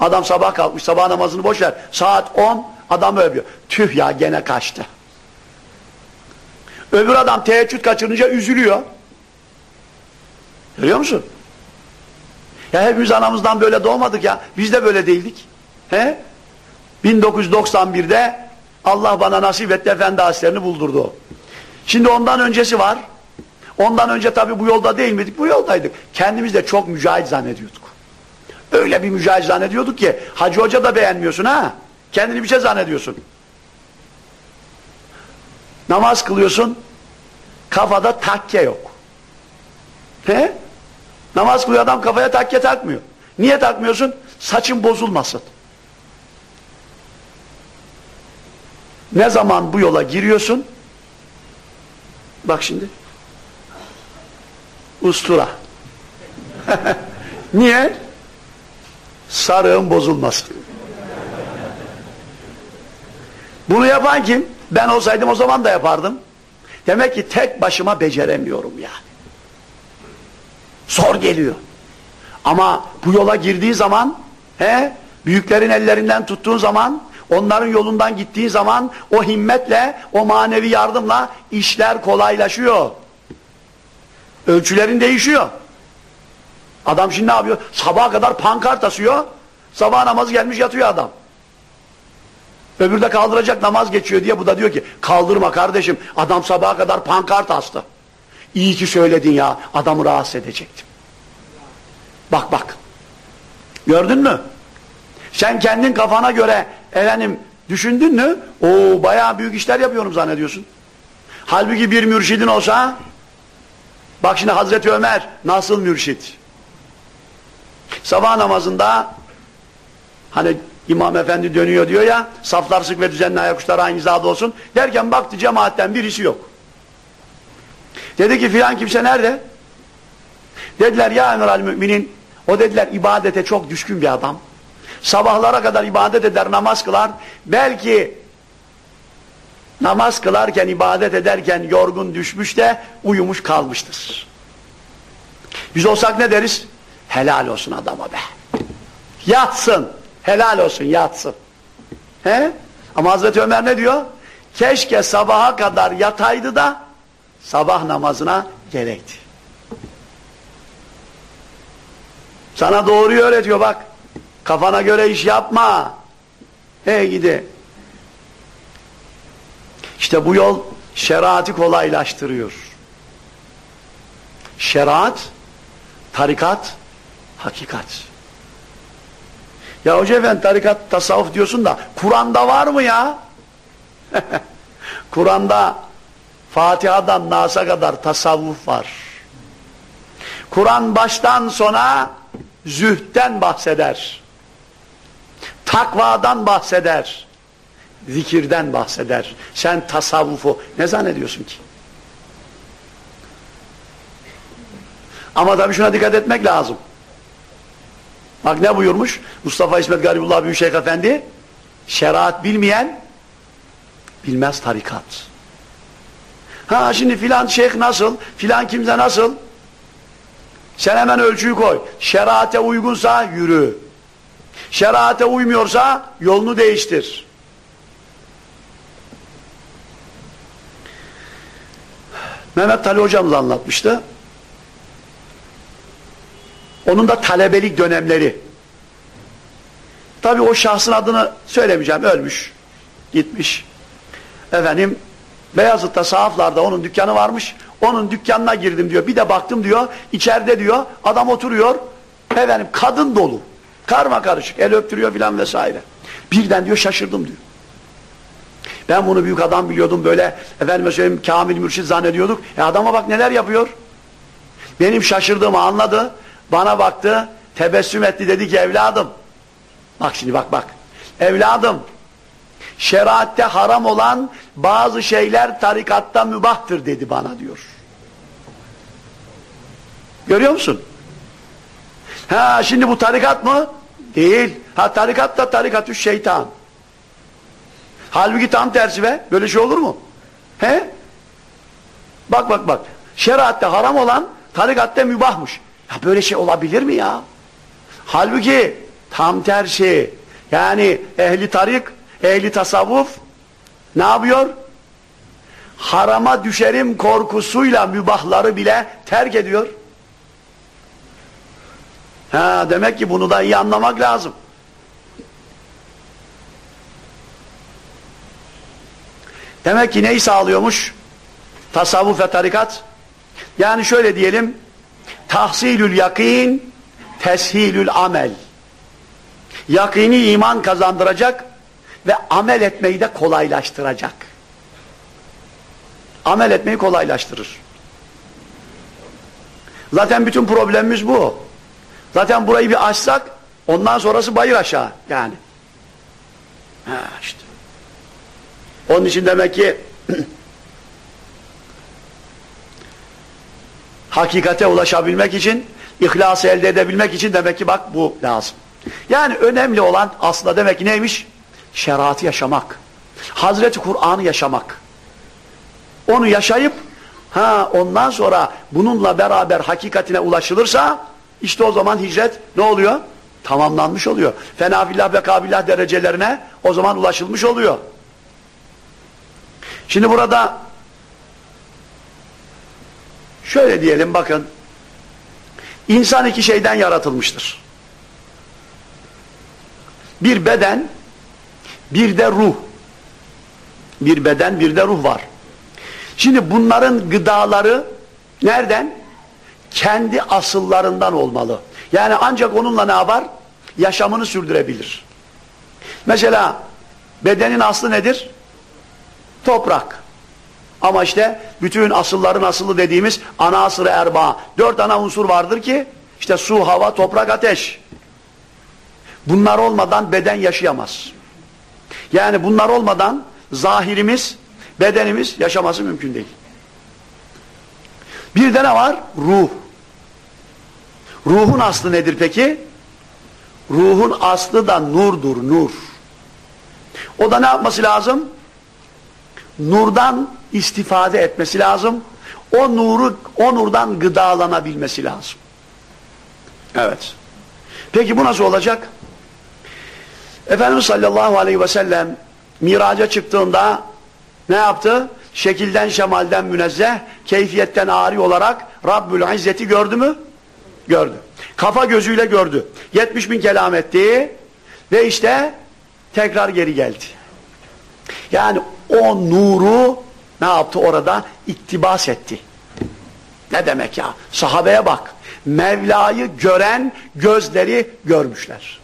Adam sabah kalkmış sabah namazını boş ver. Saat 10 adam övüyor. Tüh ya gene kaçtı. Öbür adam teheccüd kaçırınca üzülüyor. Görüyor musun? Ya hepimiz anamızdan böyle doğmadık ya. Biz de böyle değildik. He? 1991'de Allah bana nasip etti efendi haslerini buldurdu. Şimdi ondan öncesi var. Ondan önce tabii bu yolda değil miydik? Bu yoldaydık. Kendimiz de çok mücahit zannediyorduk. Öyle bir mücahit zannediyorduk ki Hacı Hoca da beğenmiyorsun ha. Kendini bir şey zannediyorsun. Namaz kılıyorsun, kafada takke yok. He? Namaz kılıyor adam kafaya takke takmıyor. Niye takmıyorsun? Saçın bozulmasın. Ne zaman bu yola giriyorsun? Bak şimdi. Ustura. Niye? Sarığın bozulmasın. Bunu yapan kim? Ben olsaydım o zaman da yapardım. Demek ki tek başıma beceremiyorum yani. Zor geliyor. Ama bu yola girdiği zaman he, büyüklerin ellerinden tuttuğun zaman onların yolundan gittiği zaman o himmetle o manevi yardımla işler kolaylaşıyor. Ölçülerin değişiyor. Adam şimdi ne yapıyor? Sabaha kadar pankart asıyor. Sabah namazı gelmiş yatıyor adam. Öbürü de kaldıracak namaz geçiyor diye bu da diyor ki kaldırma kardeşim adam sabaha kadar pankart astı. İyi ki söyledin ya adamı rahatsız edecektim. Bak bak. Gördün mü? Sen kendin kafana göre efendim düşündün mü? Oo bayağı büyük işler yapıyorum zannediyorsun. Halbuki bir mürşidin olsa bak şimdi Hazreti Ömer nasıl mürşit? Sabah namazında hani İmam efendi dönüyor diyor ya saflar sık ve düzenli ayakuşlar aynı hizada olsun derken baktı cemaatten birisi yok. Dedi ki filan kimse nerede? Dediler ya emir al müminin o dediler ibadete çok düşkün bir adam. Sabahlara kadar ibadet eder namaz kılar. Belki namaz kılarken ibadet ederken yorgun düşmüş de uyumuş kalmıştır. Biz olsak ne deriz? Helal olsun adama be. Yatsın. Helal olsun yatsın. He? Ama Hazreti Ömer ne diyor? Keşke sabaha kadar yataydı da sabah namazına gerekti. Sana doğruyu öğretiyor bak. Kafana göre iş yapma. Hey gidi. İşte bu yol şeriatı kolaylaştırıyor. Şeriat, tarikat, hakikat. Ya hoca efendi tarikat, tasavvuf diyorsun da Kur'an'da var mı ya? Kur'an'da Fatiha'dan Nas'a kadar tasavvuf var. Kur'an baştan sona zühtten bahseder. Takvadan bahseder. Zikirden bahseder. Sen tasavvufu ne zannediyorsun ki? Ama tabii şuna dikkat etmek lazım. Bak ne buyurmuş? Mustafa İsmet Garibullah Büyükşehir Efendi şeriat bilmeyen bilmez tarikat. Ha şimdi filan şeyh nasıl? Filan kimse nasıl? Sen hemen ölçüyü koy. Şerate uygunsa yürü. Şerate uymuyorsa yolunu değiştir. Mehmet Ali hocamız anlatmıştı. Onun da talebelik dönemleri. Tabi o şahsın adını söylemeyeceğim. Ölmüş. Gitmiş. Efendim Beyazıt'ta sahaflarda onun dükkanı varmış. Onun dükkanına girdim diyor. Bir de baktım diyor. içeride diyor. Adam oturuyor. Efendim kadın dolu. Karma karışık. El öptürüyor filan vesaire. Birden diyor şaşırdım diyor. Ben bunu büyük adam biliyordum böyle. Efendime söyleyeyim Kamil Mürşid zannediyorduk. E adama bak neler yapıyor. Benim şaşırdığımı anladı. Bana baktı. Tebessüm etti dedi ki evladım. Bak şimdi bak bak. Evladım şeriatte haram olan bazı şeyler tarikatta mübahtır dedi bana diyor. Görüyor musun? Ha şimdi bu tarikat mı? Değil. Ha tarikat da tarikatü şeytan. Halbuki tam tersi be. Böyle şey olur mu? He? Bak bak bak. Şeriatte haram olan tarikatte mübahmış. Ya böyle şey olabilir mi ya? Halbuki tam tersi. Yani ehli tarik, ehli tasavvuf ne yapıyor? Harama düşerim korkusuyla mübahları bile terk ediyor. Ha, demek ki bunu da iyi anlamak lazım. Demek ki neyi sağlıyormuş? Tasavvuf ve tarikat. Yani şöyle diyelim, tahsilül yakin, teshilül amel. Yakini iman kazandıracak ve amel etmeyi de kolaylaştıracak. amel etmeyi kolaylaştırır. Zaten bütün problemimiz bu. Zaten burayı bir açsak ondan sonrası bayır aşağı yani. Ha işte. Onun için demek ki hakikate ulaşabilmek için, ihlası elde edebilmek için demek ki bak bu lazım. Yani önemli olan aslında demek ki neymiş? Şeriatı yaşamak. Hazreti Kur'an'ı yaşamak. Onu yaşayıp ha ondan sonra bununla beraber hakikatine ulaşılırsa işte o zaman hicret ne oluyor? Tamamlanmış oluyor. Fenafillah ve kabillah derecelerine o zaman ulaşılmış oluyor. Şimdi burada şöyle diyelim bakın insan iki şeyden yaratılmıştır. Bir beden bir de ruh. Bir beden bir de ruh var. Şimdi bunların gıdaları nereden? Kendi asıllarından olmalı. Yani ancak onunla ne yapar? Yaşamını sürdürebilir. Mesela bedenin aslı nedir? Toprak. Ama işte bütün asılların asılı dediğimiz ana asırı erba. Dört ana unsur vardır ki işte su, hava, toprak, ateş. Bunlar olmadan beden yaşayamaz. Yani bunlar olmadan zahirimiz, bedenimiz yaşaması mümkün değil. Bir de ne var? Ruh. Ruhun aslı nedir peki? Ruhun aslı da nurdur, nur. O da ne yapması lazım? Nurdan istifade etmesi lazım. O nuru, o nurdan gıdalanabilmesi lazım. Evet. Peki bu nasıl olacak? Efendimiz sallallahu aleyhi ve sellem miraca çıktığında ne yaptı? Şekilden, şemalden münezzeh, keyfiyetten ari olarak Rabbül İzzet'i gördü mü? Gördü. Kafa gözüyle gördü. 70 bin kelam etti ve işte tekrar geri geldi. Yani o nuru ne yaptı orada? İktibas etti. Ne demek ya? Sahabeye bak. Mevla'yı gören gözleri görmüşler.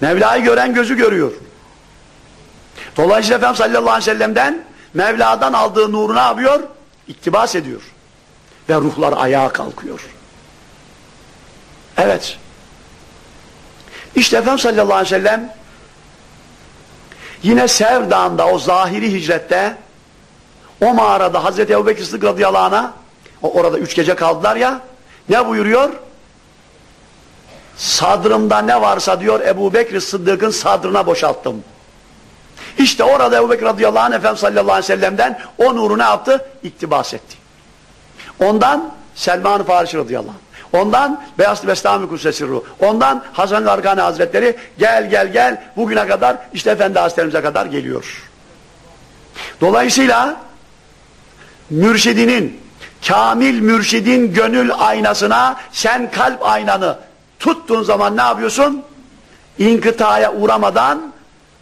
Mevla'yı gören gözü görüyor. Dolayısıyla Efendimiz sallallahu aleyhi ve sellem'den Mevla'dan aldığı nuru ne yapıyor? İktibas ediyor. Ve ruhlar ayağa kalkıyor. Evet. İşte Efendimiz sallallahu aleyhi ve sellem yine Sev Dağı'nda o zahiri hicrette o mağarada Hazreti Ebu Bekir Sıddık radıyallahu anh'a orada üç gece kaldılar ya ne buyuruyor? Sadrımda ne varsa diyor Ebu Bekir Sıddık'ın sadrına boşalttım. İşte orada Ebu Bekir radıyallahu anh Efendimiz sallallahu aleyhi ve sellem'den o nuru ne yaptı? İktibas etti. Ondan Selman-ı Farisi radıyallahu anh. Ondan Beyazlı Bestami Kudsesirru. Ondan Hasan Gargani Hazretleri gel gel gel bugüne kadar işte Efendi Hazretlerimize kadar geliyor. Dolayısıyla mürşidinin, kamil mürşidin gönül aynasına sen kalp aynanı tuttuğun zaman ne yapıyorsun? İnkıtaya uğramadan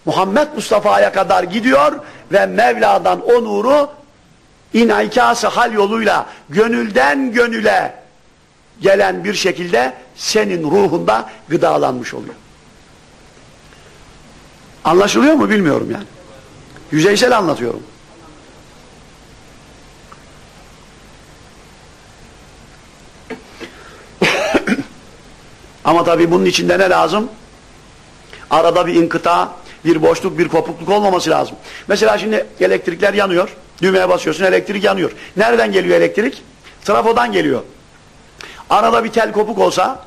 Muhammed Mustafa'ya kadar gidiyor ve Mevla'dan o nuru inaykası hal yoluyla gönülden gönüle gelen bir şekilde senin ruhunda gıdalanmış oluyor. Anlaşılıyor mu bilmiyorum yani. Yüzeysel anlatıyorum. Ama tabii bunun içinde ne lazım? Arada bir inkıta, bir boşluk, bir kopukluk olmaması lazım. Mesela şimdi elektrikler yanıyor. Düğmeye basıyorsun elektrik yanıyor. Nereden geliyor elektrik? Trafodan geliyor. Arada bir tel kopuk olsa,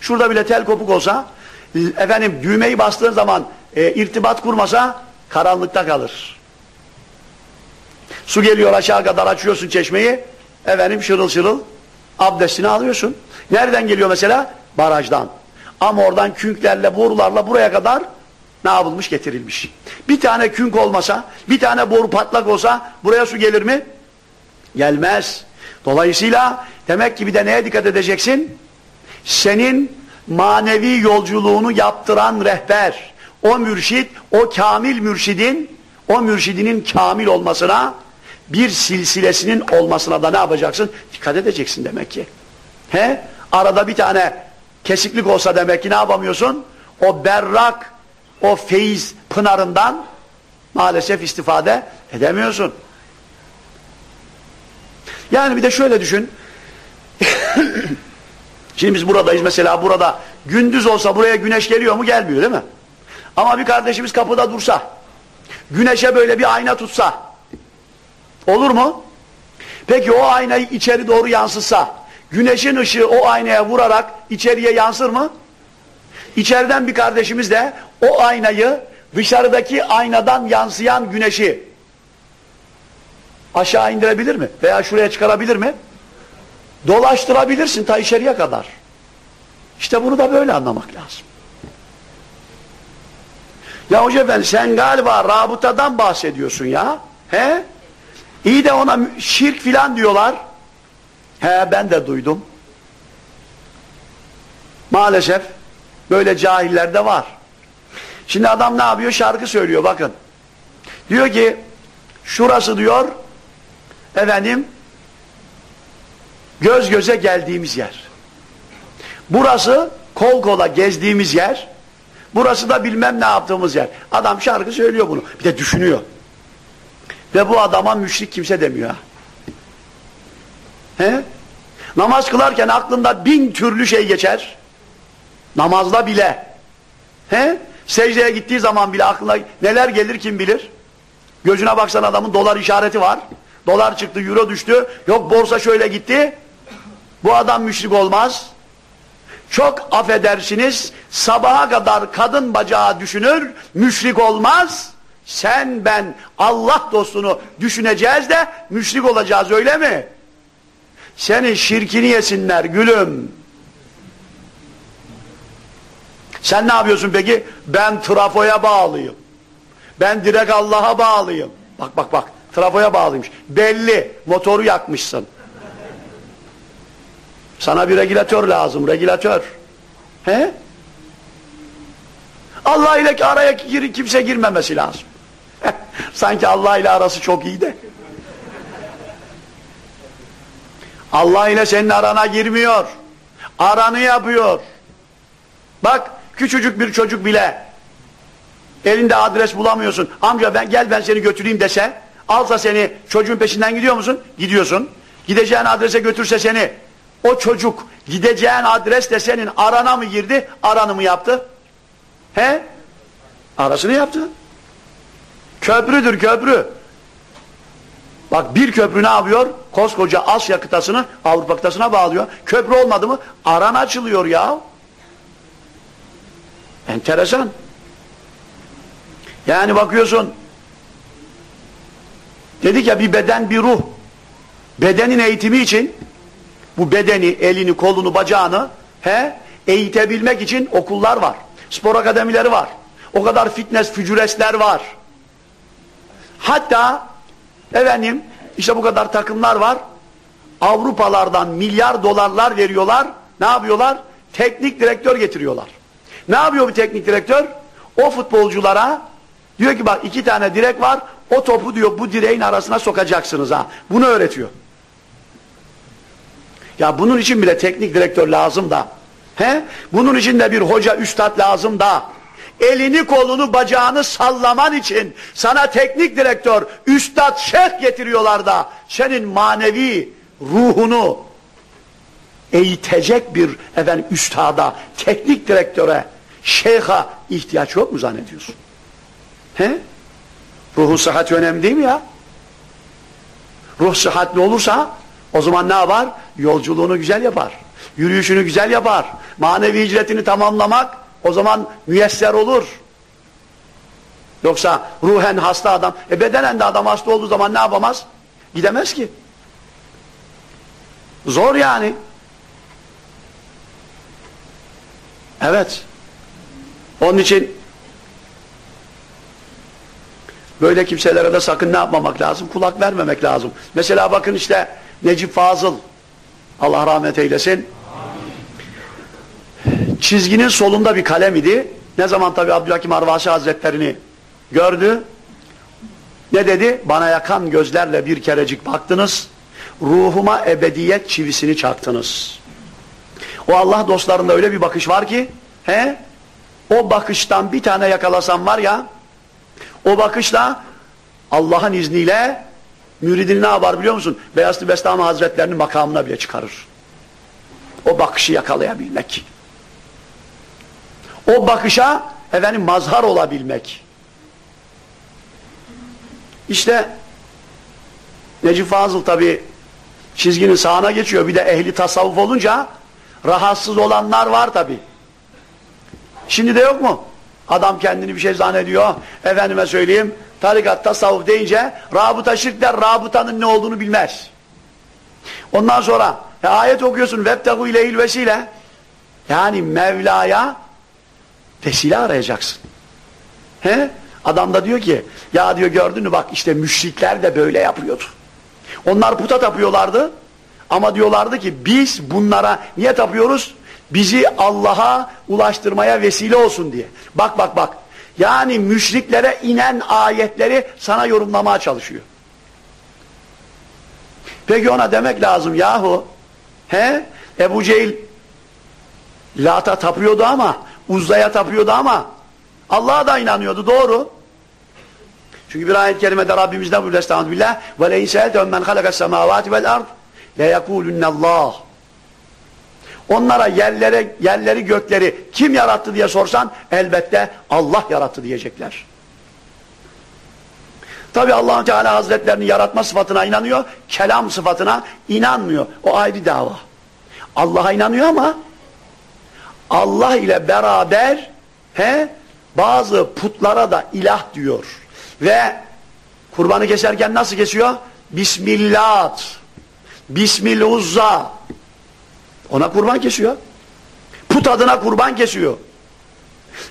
şurada bile tel kopuk olsa, efendim düğmeyi bastığın zaman e, irtibat kurmasa karanlıkta kalır. Su geliyor aşağı kadar açıyorsun çeşmeyi, efendim şırıl şırıl abdestini alıyorsun. Nereden geliyor mesela? Barajdan. Ama oradan künklerle, borularla buraya kadar ne yapılmış getirilmiş. Bir tane künk olmasa, bir tane boru patlak olsa buraya su gelir mi? Gelmez. Dolayısıyla demek ki bir de neye dikkat edeceksin? Senin manevi yolculuğunu yaptıran rehber, o mürşit, o kamil mürşidin, o mürşidinin kamil olmasına, bir silsilesinin olmasına da ne yapacaksın? Dikkat edeceksin demek ki. He? Arada bir tane kesiklik olsa demek ki ne yapamıyorsun? O berrak, o feyiz pınarından maalesef istifade edemiyorsun. Yani bir de şöyle düşün. Şimdi biz buradayız mesela burada gündüz olsa buraya güneş geliyor mu gelmiyor değil mi? Ama bir kardeşimiz kapıda dursa güneşe böyle bir ayna tutsa olur mu? Peki o aynayı içeri doğru yansıtsa güneşin ışığı o aynaya vurarak içeriye yansır mı? İçeriden bir kardeşimiz de o aynayı dışarıdaki aynadan yansıyan güneşi aşağı indirebilir mi? Veya şuraya çıkarabilir mi? Dolaştırabilirsin ta içeriye kadar. İşte bunu da böyle anlamak lazım. Ya hoca efendi sen galiba rabıtadan bahsediyorsun ya. He? İyi de ona şirk filan diyorlar. He ben de duydum. Maalesef böyle cahiller de var. Şimdi adam ne yapıyor? Şarkı söylüyor bakın. Diyor ki şurası diyor efendim göz göze geldiğimiz yer. Burası kol kola gezdiğimiz yer. Burası da bilmem ne yaptığımız yer. Adam şarkı söylüyor bunu. Bir de düşünüyor. Ve bu adama müşrik kimse demiyor. He? Namaz kılarken aklında bin türlü şey geçer. Namazda bile. He? Secdeye gittiği zaman bile aklına neler gelir kim bilir. Gözüne baksan adamın dolar işareti var. Dolar çıktı, euro düştü. Yok borsa şöyle gitti. Bu adam müşrik olmaz. Çok affedersiniz sabaha kadar kadın bacağı düşünür, müşrik olmaz. Sen ben Allah dostunu düşüneceğiz de müşrik olacağız öyle mi? Senin şirkini yesinler gülüm. Sen ne yapıyorsun peki? Ben trafoya bağlıyım. Ben direkt Allah'a bağlıyım. Bak bak bak trafoya bağlıymış. Belli motoru yakmışsın. Sana bir regülatör lazım, regülatör. He? Allah ile araya gir, kimse girmemesi lazım. Sanki Allah ile arası çok iyi de. Allah ile senin arana girmiyor. Aranı yapıyor. Bak küçücük bir çocuk bile elinde adres bulamıyorsun. Amca ben gel ben seni götüreyim dese alsa seni çocuğun peşinden gidiyor musun? Gidiyorsun. Gideceğin adrese götürse seni o çocuk gideceğin adres de senin arana mı girdi, aranı mı yaptı? He? Arasını yaptı. Köprüdür köprü. Bak bir köprü ne yapıyor? Koskoca Asya kıtasını Avrupa kıtasına bağlıyor. Köprü olmadı mı? Aran açılıyor ya. Enteresan. Yani bakıyorsun dedik ya bir beden bir ruh. Bedenin eğitimi için bu bedeni, elini, kolunu, bacağını he, eğitebilmek için okullar var. Spor akademileri var. O kadar fitness fücüresler var. Hatta efendim işte bu kadar takımlar var. Avrupalardan milyar dolarlar veriyorlar. Ne yapıyorlar? Teknik direktör getiriyorlar. Ne yapıyor bu teknik direktör? O futbolculara diyor ki bak iki tane direk var. O topu diyor bu direğin arasına sokacaksınız ha. Bunu öğretiyor. Ya bunun için bile teknik direktör lazım da. He? Bunun için de bir hoca, üstad lazım da. Elini, kolunu, bacağını sallaman için sana teknik direktör, üstad, şeyh getiriyorlar da senin manevi ruhunu eğitecek bir efendim üstada, teknik direktöre, şeyha ihtiyaç yok mu zannediyorsun? He? Ruhun sıhhati önemli değil mi ya? Ruh sıhhatli olursa o zaman ne yapar? Yolculuğunu güzel yapar. Yürüyüşünü güzel yapar. Manevi hicretini tamamlamak o zaman müyesser olur. Yoksa ruhen hasta adam, e bedenen de adam hasta olduğu zaman ne yapamaz? Gidemez ki. Zor yani. Evet. Onun için böyle kimselere de sakın ne yapmamak lazım? Kulak vermemek lazım. Mesela bakın işte Necip Fazıl Allah rahmet eylesin. Çizginin solunda bir kalem idi. Ne zaman tabi Abdülhakim Arvasi Hazretlerini gördü. Ne dedi? Bana yakan gözlerle bir kerecik baktınız. Ruhuma ebediyet çivisini çaktınız. O Allah dostlarında öyle bir bakış var ki he? O bakıştan bir tane yakalasam var ya o bakışla Allah'ın izniyle müridini ne yapar biliyor musun? Beyazlı Bestami Hazretlerinin makamına bile çıkarır. O bakışı yakalayabilmek. O bakışa efendim mazhar olabilmek. İşte Necip Fazıl tabi çizginin sağına geçiyor. Bir de ehli tasavvuf olunca rahatsız olanlar var tabi. Şimdi de yok mu? Adam kendini bir şey zannediyor. Efendime söyleyeyim tarikat tasavvuf deyince rabıta şirk der. Rabıtanın ne olduğunu bilmez. Ondan sonra e, ayet okuyorsun. Vebtegu ileyhil vesile. Yani Mevla'ya vesile arayacaksın. He? Adam da diyor ki ya diyor gördün mü bak işte müşrikler de böyle yapıyordu. Onlar puta tapıyorlardı ama diyorlardı ki biz bunlara niye tapıyoruz? Bizi Allah'a ulaştırmaya vesile olsun diye. Bak bak bak. Yani müşriklere inen ayetleri sana yorumlamaya çalışıyor. Peki ona demek lazım yahu. He? Ebu Cehil Lat'a tapıyordu ama Uzza'ya tapıyordu ama Allah'a da inanıyordu doğru. Çünkü bir ayet-i kerimede Rabbimizden buyuruyor Estağfirullah ve le inseltehum men halakas semavati vel ard le yekulunallah Onlara yerlere, yerleri gökleri kim yarattı diye sorsan elbette Allah yarattı diyecekler. Tabi allah Teala Hazretlerinin yaratma sıfatına inanıyor, kelam sıfatına inanmıyor. O ayrı dava. Allah'a inanıyor ama Allah ile beraber he, bazı putlara da ilah diyor. Ve kurbanı keserken nasıl kesiyor? Bismillah, Bismilluzza. Ona kurban kesiyor. Put adına kurban kesiyor.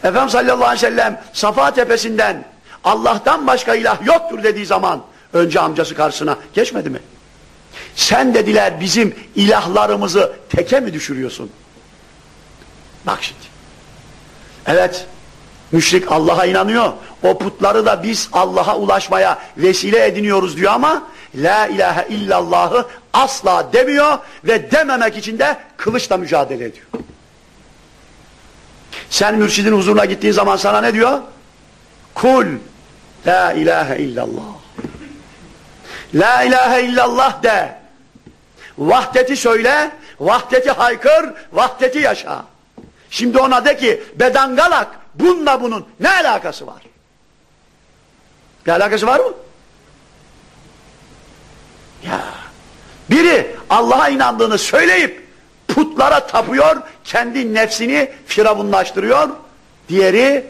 Efendimiz sallallahu aleyhi ve sellem Safa tepesinden Allah'tan başka ilah yoktur dediği zaman önce amcası karşısına geçmedi mi? Sen dediler bizim ilahlarımızı teke mi düşürüyorsun? Bak şimdi. Evet, müşrik Allah'a inanıyor. O putları da biz Allah'a ulaşmaya vesile ediniyoruz diyor ama La ilahe illallahı asla demiyor ve dememek için de kılıçla mücadele ediyor. Sen mürşidin huzuruna gittiğin zaman sana ne diyor? Kul La ilahe illallah. La ilahe illallah de. Vahdeti söyle, vahdeti haykır, vahdeti yaşa. Şimdi ona de ki bedangalak bununla bunun ne alakası var? Bir alakası var mı? Ya biri Allah'a inandığını söyleyip putlara tapıyor, kendi nefsini firavunlaştırıyor. Diğeri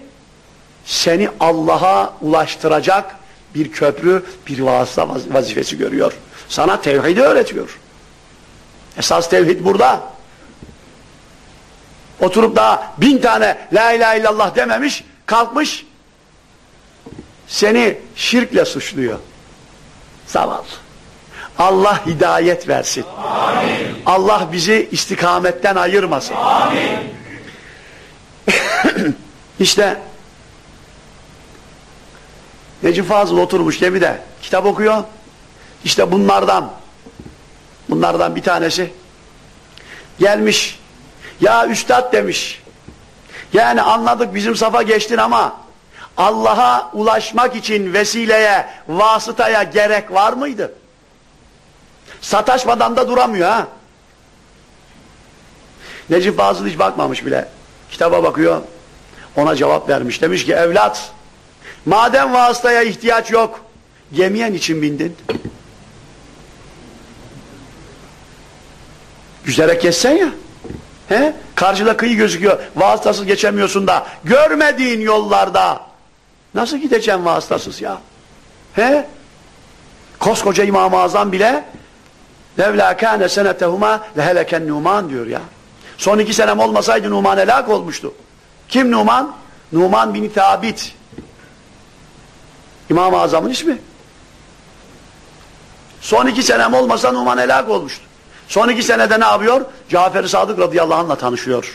seni Allah'a ulaştıracak bir köprü, bir vasıta vazifesi görüyor. Sana tevhidi öğretiyor. Esas tevhid burada. Oturup da bin tane la ilahe illallah dememiş, kalkmış seni şirkle suçluyor. Zavallı. Allah hidayet versin. Amin. Allah bizi istikametten ayırmasın. Amin. işte Necip Fazıl oturmuş gemide kitap okuyor. İşte bunlardan bunlardan bir tanesi gelmiş ya üstad demiş yani anladık bizim safa geçtin ama Allah'a ulaşmak için vesileye, vasıtaya gerek var mıydı? Sataşmadan da duramıyor ha. Necip Fazıl hiç bakmamış bile. Kitaba bakıyor. Ona cevap vermiş. Demiş ki evlat madem vasıtaya ihtiyaç yok gemiye için bindin? Yüzerek geçsen ya. He? Karşıda kıyı gözüküyor. Vasıtasız geçemiyorsun da. Görmediğin yollarda. Nasıl gideceksin vasıtasız ya? He? Koskoca İmam-ı Azam bile Levla kâne senetehuma leheleken Numan diyor ya. Son iki senem olmasaydı Numan helak olmuştu. Kim Numan? Numan bin Tabit. İmam-ı Azam'ın ismi. Son iki senem olmasa Numan helak olmuştu. Son iki senede ne yapıyor? Cafer-i Sadık radıyallahu anh'la tanışıyor.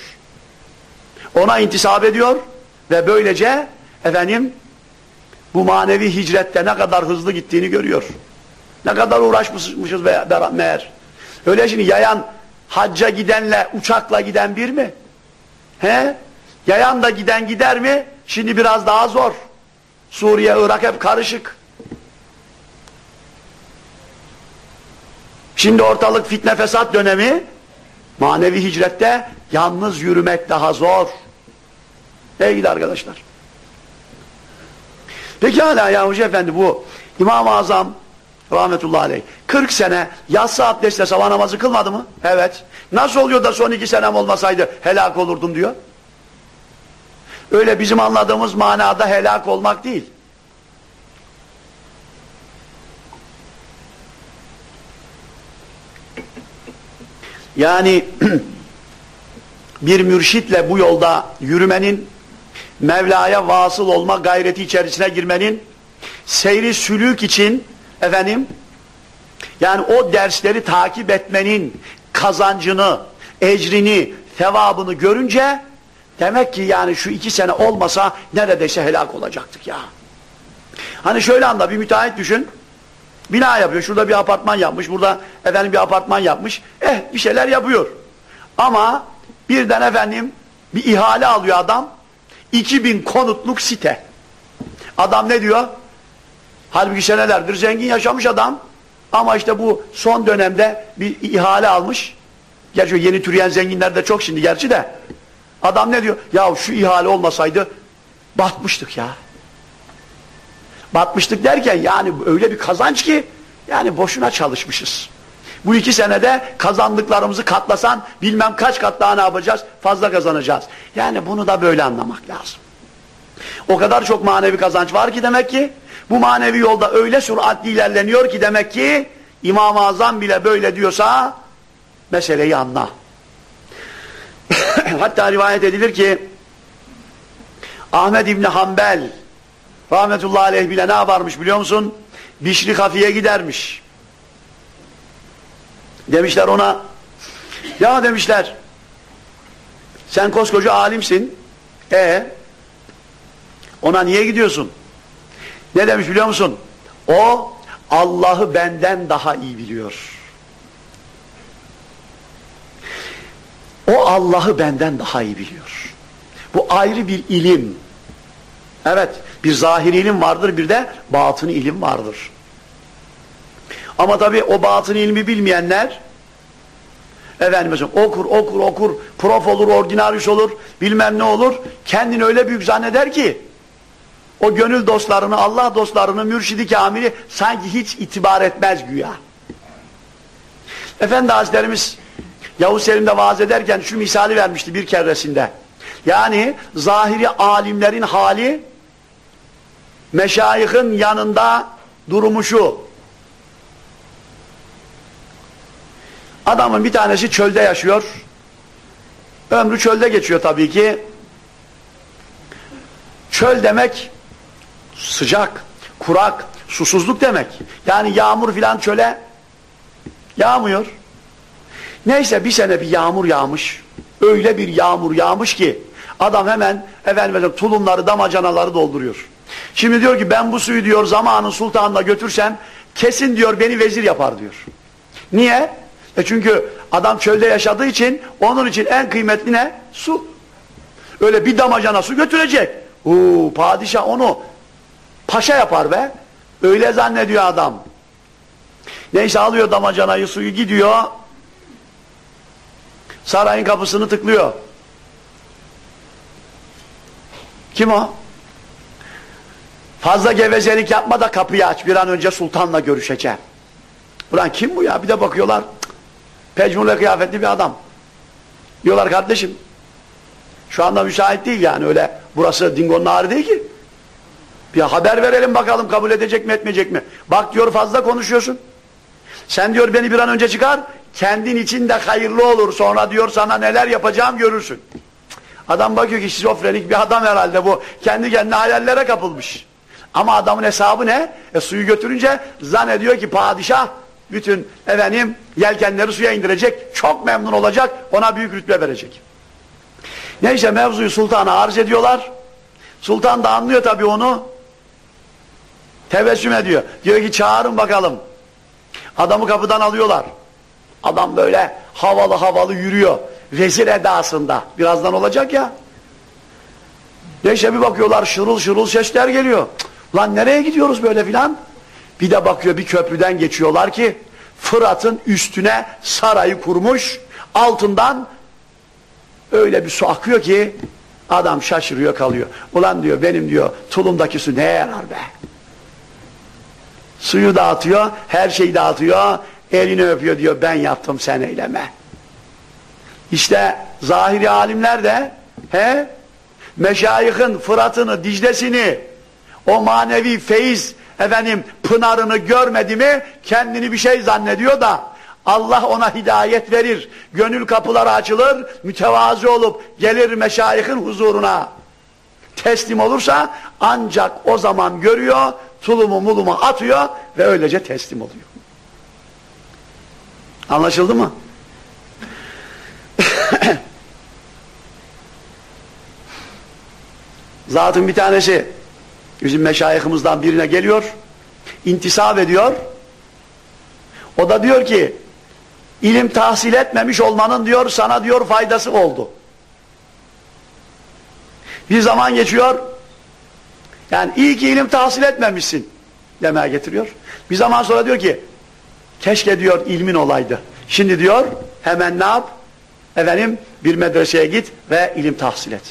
Ona intisap ediyor ve böylece efendim bu manevi hicrette ne kadar hızlı gittiğini görüyor. Ne kadar uğraşmışız meğer. Öyle şimdi yayan hacca gidenle uçakla giden bir mi? He? Yayan da giden gider mi? Şimdi biraz daha zor. Suriye, Irak hep karışık. Şimdi ortalık fitne fesat dönemi, manevi hicrette yalnız yürümek daha zor. Ey gidi arkadaşlar. Peki hala ya Hoca Efendi bu İmam-ı Azam rahmetullahi aleyh 40 sene yatsı abdestle sabah namazı kılmadı mı? Evet. Nasıl oluyor da son iki senem olmasaydı helak olurdum diyor. Öyle bizim anladığımız manada helak olmak değil. Yani bir mürşitle bu yolda yürümenin, Mevla'ya vasıl olma gayreti içerisine girmenin, seyri sülük için efendim, yani o dersleri takip etmenin kazancını, ecrini, sevabını görünce demek ki yani şu iki sene olmasa neredeyse helak olacaktık ya. Hani şöyle anda bir müteahhit düşün, bina yapıyor, şurada bir apartman yapmış, burada efendim bir apartman yapmış, eh bir şeyler yapıyor. Ama birden efendim bir ihale alıyor adam, 2000 konutluk site. Adam ne diyor? Halbuki senelerdir zengin yaşamış adam. Ama işte bu son dönemde bir ihale almış. Gerçi yeni türeyen zenginler de çok şimdi gerçi de. Adam ne diyor? Ya şu ihale olmasaydı batmıştık ya. Batmıştık derken yani öyle bir kazanç ki yani boşuna çalışmışız. Bu iki senede kazandıklarımızı katlasan bilmem kaç kat daha ne yapacağız? Fazla kazanacağız. Yani bunu da böyle anlamak lazım. O kadar çok manevi kazanç var ki demek ki bu manevi yolda öyle süratli ilerleniyor ki demek ki İmam-ı Azam bile böyle diyorsa meseleyi anla. Hatta rivayet edilir ki Ahmet İbni Hanbel rahmetullahi aleyh bile ne yaparmış biliyor musun? Bişri Kafi'ye gidermiş. Demişler ona ya demişler sen koskoca alimsin e ona niye gidiyorsun? Ne demiş biliyor musun? O Allah'ı benden daha iyi biliyor. O Allah'ı benden daha iyi biliyor. Bu ayrı bir ilim. Evet, bir zahiri ilim vardır, bir de batını ilim vardır. Ama tabi o batını ilmi bilmeyenler efendim mesela okur okur okur prof olur ordinaryus olur bilmem ne olur kendini öyle büyük zanneder ki o gönül dostlarını Allah dostlarını mürşidi kamili sanki hiç itibar etmez güya. Efendi Hazretlerimiz Yavuz Selim'de vaaz ederken şu misali vermişti bir keresinde. Yani zahiri alimlerin hali meşayihin yanında durumu şu. Adamın bir tanesi çölde yaşıyor. Ömrü çölde geçiyor tabii ki. Çöl demek sıcak, kurak, susuzluk demek. Yani yağmur filan çöle yağmıyor. Neyse bir sene bir yağmur yağmış. Öyle bir yağmur yağmış ki adam hemen efendim tulumları, damacanaları dolduruyor. Şimdi diyor ki ben bu suyu diyor zamanın sultanına götürsem kesin diyor beni vezir yapar diyor. Niye? E çünkü adam çölde yaşadığı için onun için en kıymetli ne? Su. Öyle bir damacana su götürecek. Uuu padişah onu paşa yapar be. Öyle zannediyor adam. Neyse alıyor damacanayı suyu gidiyor. Sarayın kapısını tıklıyor. Kim o? Fazla gevezelik yapma da kapıyı aç. Bir an önce sultanla görüşeceğim. Ulan kim bu ya? Bir de bakıyorlar. Pecmurle kıyafetli bir adam. Diyorlar kardeşim. Şu anda müsait değil yani öyle. Burası dingonun ağrı değil ki. Bir haber verelim bakalım kabul edecek mi etmeyecek mi? Bak diyor fazla konuşuyorsun. Sen diyor beni bir an önce çıkar. Kendin için de hayırlı olur. Sonra diyor sana neler yapacağım görürsün. Adam bakıyor ki şizofrenik bir adam herhalde bu. Kendi kendine hayallere kapılmış. Ama adamın hesabı ne? E suyu götürünce zannediyor ki padişah bütün efendim yelkenleri suya indirecek. Çok memnun olacak. Ona büyük rütbe verecek. Neyse mevzuyu sultana arz ediyorlar. Sultan da anlıyor tabii onu. Tebessüm ediyor. Diyor ki çağırın bakalım. Adamı kapıdan alıyorlar. Adam böyle havalı havalı yürüyor. Vezir edasında. Birazdan olacak ya. Neyse bir bakıyorlar şırıl şırıl sesler geliyor. Cık, lan nereye gidiyoruz böyle filan? Bir de bakıyor bir köprüden geçiyorlar ki Fırat'ın üstüne sarayı kurmuş. Altından öyle bir su akıyor ki adam şaşırıyor kalıyor. Ulan diyor benim diyor tulumdaki su neye yarar be? Suyu dağıtıyor, her şeyi dağıtıyor, elini öpüyor diyor ben yaptım sen eyleme. İşte zahiri alimler de he, meşayihin Fırat'ını, Dicle'sini, o manevi feyiz efendim pınarını görmedi mi kendini bir şey zannediyor da Allah ona hidayet verir. Gönül kapıları açılır, mütevazi olup gelir meşayihin huzuruna. Teslim olursa ancak o zaman görüyor, tulumu mulumu atıyor ve öylece teslim oluyor. Anlaşıldı mı? Zatın bir tanesi bizim meşayihimizden birine geliyor, intisap ediyor. O da diyor ki, ilim tahsil etmemiş olmanın diyor sana diyor faydası oldu. Bir zaman geçiyor, yani iyi ki ilim tahsil etmemişsin demeye getiriyor. Bir zaman sonra diyor ki, keşke diyor ilmin olaydı. Şimdi diyor, hemen ne yap? Efendim bir medreseye git ve ilim tahsil et.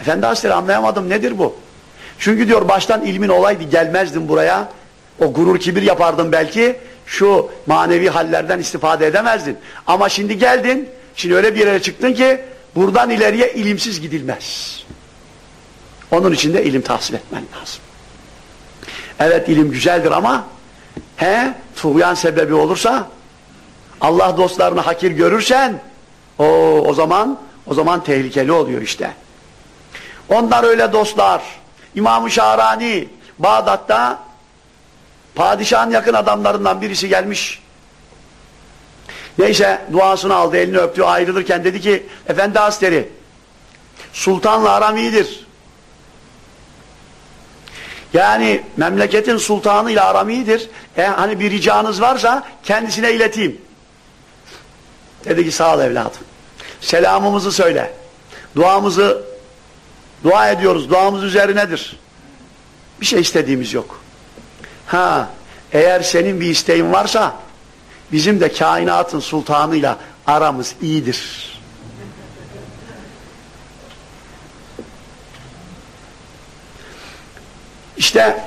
Efendi Hazretleri anlayamadım nedir bu? Çünkü diyor baştan ilmin olaydı gelmezdim buraya. O gurur kibir yapardım belki. Şu manevi hallerden istifade edemezdin. Ama şimdi geldin. Şimdi öyle bir yere çıktın ki buradan ileriye ilimsiz gidilmez. Onun için de ilim tahsil etmen lazım. Evet ilim güzeldir ama he tuğyan sebebi olursa Allah dostlarını hakir görürsen o o zaman o zaman tehlikeli oluyor işte. Onlar öyle dostlar. İmam-ı Şahrani Bağdat'ta padişahın yakın adamlarından birisi gelmiş. Neyse duasını aldı, elini öptü, ayrılırken dedi ki Efendi Hazretleri sultanla aram iyidir. Yani memleketin sultanıyla aram iyidir. E, hani bir ricanız varsa kendisine ileteyim. Dedi ki sağ ol evladım. Selamımızı söyle. Duamızı Dua ediyoruz. Duamız üzerinedir. Bir şey istediğimiz yok. Ha, eğer senin bir isteğin varsa bizim de kainatın sultanıyla aramız iyidir. İşte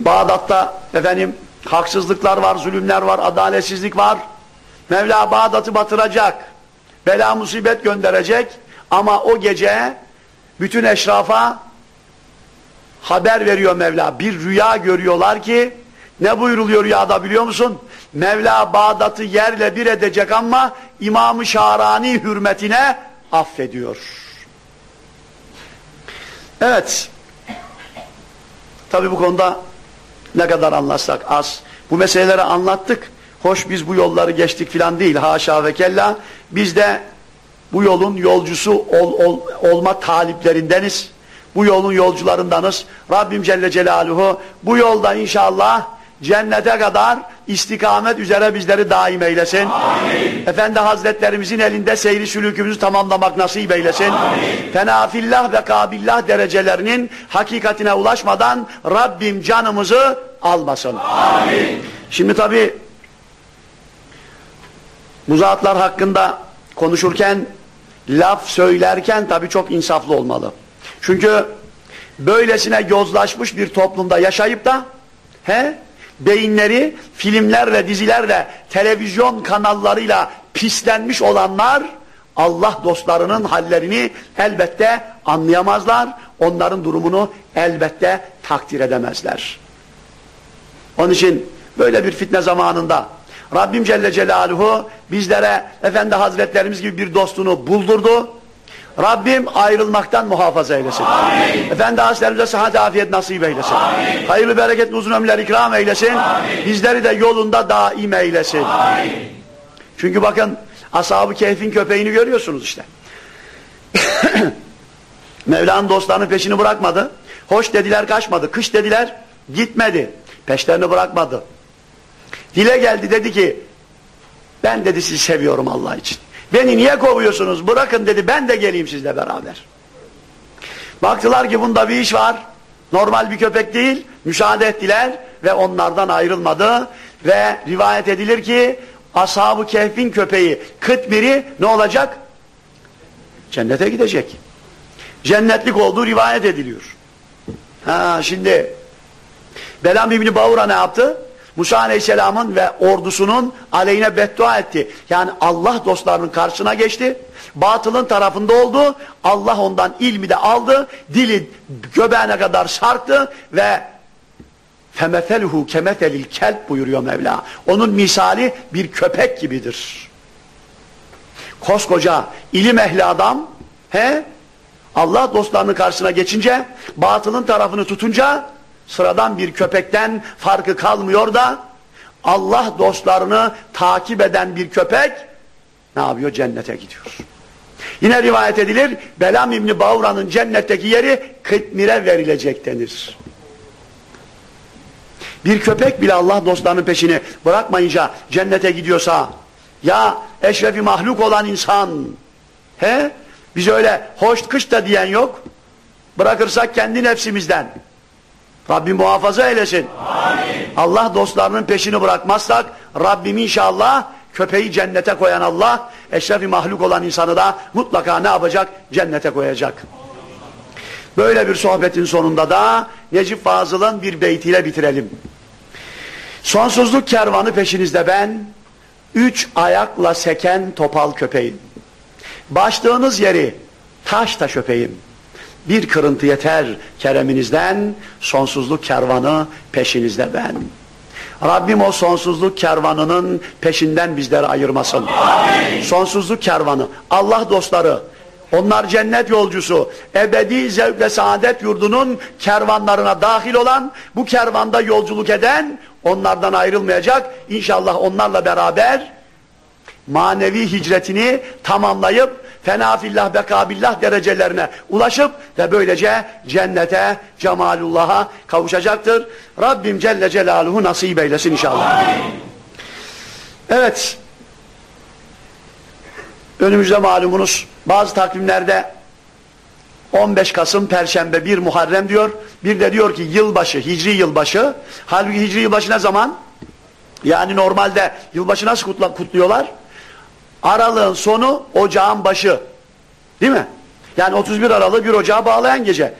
Bağdat'ta efendim haksızlıklar var, zulümler var, adaletsizlik var. Mevla Bağdat'ı batıracak. Bela musibet gönderecek. Ama o gece bütün eşrafa haber veriyor Mevla. Bir rüya görüyorlar ki ne buyuruluyor rüyada biliyor musun? Mevla Bağdat'ı yerle bir edecek ama İmam-ı Şahrani hürmetine affediyor. Evet. Tabi bu konuda ne kadar anlatsak az. Bu meseleleri anlattık. Hoş biz bu yolları geçtik filan değil. Haşa ve kella. Biz de bu yolun yolcusu ol, ol, olma taliplerindeniz. Bu yolun yolcularındanız. Rabbim Celle Celaluhu bu yolda inşallah cennete kadar istikamet üzere bizleri daim eylesin. Amin. Efendi Hazretlerimizin elinde seyri sülükümüzü tamamlamak nasip eylesin. Amin. Fenafillah ve kabillah derecelerinin hakikatine ulaşmadan Rabbim canımızı almasın. Amin. Şimdi tabi bu zatlar hakkında konuşurken laf söylerken tabii çok insaflı olmalı. Çünkü böylesine yozlaşmış bir toplumda yaşayıp da he, beyinleri filmlerle, dizilerle, televizyon kanallarıyla pislenmiş olanlar Allah dostlarının hallerini elbette anlayamazlar. Onların durumunu elbette takdir edemezler. Onun için böyle bir fitne zamanında Rabbim Celle Celaluhu bizlere Efendi Hazretlerimiz gibi bir dostunu buldurdu. Rabbim ayrılmaktan muhafaza eylesin. Amin. Efendi Hazretlerimize sıhhat afiyet nasip eylesin. Amin. Hayırlı bereketli uzun ömürler ikram eylesin. Amin. Bizleri de yolunda daim eylesin. Amin. Çünkü bakın Ashab-ı Kehf'in köpeğini görüyorsunuz işte. Mevla'nın dostlarının peşini bırakmadı. Hoş dediler kaçmadı. Kış dediler gitmedi. Peşlerini bırakmadı. Dile geldi dedi ki ben dedi sizi seviyorum Allah için. Beni niye kovuyorsunuz? Bırakın dedi ben de geleyim sizle beraber. Baktılar ki bunda bir iş var. Normal bir köpek değil. Müsaade ettiler ve onlardan ayrılmadı. Ve rivayet edilir ki Ashab-ı Kehf'in köpeği Kıtmir'i ne olacak? Cennete gidecek. Cennetlik olduğu rivayet ediliyor. Ha şimdi Belam İbni Bağur'a ne yaptı? Musa Aleyhisselam'ın ve ordusunun aleyhine beddua etti. Yani Allah dostlarının karşısına geçti. Batılın tarafında oldu. Allah ondan ilmi de aldı. Dili göbeğine kadar sarktı ve femefeluhu kemefelil kelp buyuruyor Mevla. Onun misali bir köpek gibidir. Koskoca ilim ehli adam he Allah dostlarının karşısına geçince batılın tarafını tutunca sıradan bir köpekten farkı kalmıyor da Allah dostlarını takip eden bir köpek ne yapıyor? Cennete gidiyor. Yine rivayet edilir Belam İbni Bağura'nın cennetteki yeri Kıtmir'e verilecek denir. Bir köpek bile Allah dostlarının peşini bırakmayınca cennete gidiyorsa ya eşrefi mahluk olan insan he biz öyle hoş kış da diyen yok bırakırsak kendi nefsimizden Rabbim muhafaza eylesin. Amin. Allah dostlarının peşini bırakmazsak Rabbim inşallah köpeği cennete koyan Allah eşrefi mahluk olan insanı da mutlaka ne yapacak? Cennete koyacak. Böyle bir sohbetin sonunda da Necip Fazıl'ın bir beytiyle bitirelim. Sonsuzluk kervanı peşinizde ben, üç ayakla seken topal köpeğim. Başlığınız yeri taş taş öpeyim. Bir kırıntı yeter kereminizden, sonsuzluk kervanı peşinizde ben. Rabbim o sonsuzluk kervanının peşinden bizleri ayırmasın. Amin. Sonsuzluk kervanı, Allah dostları, onlar cennet yolcusu, ebedi zevk ve saadet yurdunun kervanlarına dahil olan, bu kervanda yolculuk eden, onlardan ayrılmayacak. İnşallah onlarla beraber manevi hicretini tamamlayıp, fenafillah bekabillah derecelerine ulaşıp ve böylece cennete, cemalullah'a kavuşacaktır. Rabbim Celle Celaluhu nasip eylesin inşallah. Evet, Önümüzde malumunuz bazı takvimlerde 15 Kasım Perşembe 1 Muharrem diyor. Bir de diyor ki yılbaşı, hicri yılbaşı. Halbuki hicri yılbaşı ne zaman? Yani normalde yılbaşı nasıl kutla, kutluyorlar? Aralığın sonu ocağın başı. Değil mi? Yani 31 Aralık'ı bir ocağa bağlayan gece.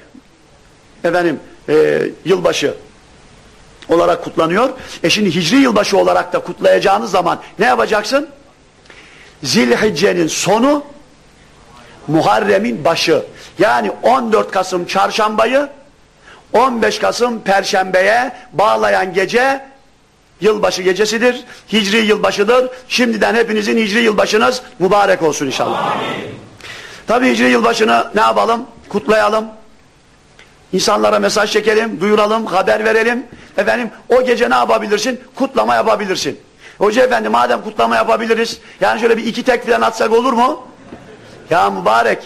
Efendim e, yılbaşı olarak kutlanıyor. E şimdi hicri yılbaşı olarak da kutlayacağınız zaman ne yapacaksın? Zilhicce'nin sonu Muharrem'in başı. Yani 14 Kasım çarşambayı 15 Kasım perşembeye bağlayan gece yılbaşı gecesidir. Hicri yılbaşıdır. Şimdiden hepinizin hicri yılbaşınız mübarek olsun inşallah. Tabi hicri yılbaşını ne yapalım? Kutlayalım. İnsanlara mesaj çekelim, duyuralım, haber verelim. Efendim o gece ne yapabilirsin? Kutlama yapabilirsin. Hoca efendi madem kutlama yapabiliriz, yani şöyle bir iki tek falan atsak olur mu? Ya mübarek,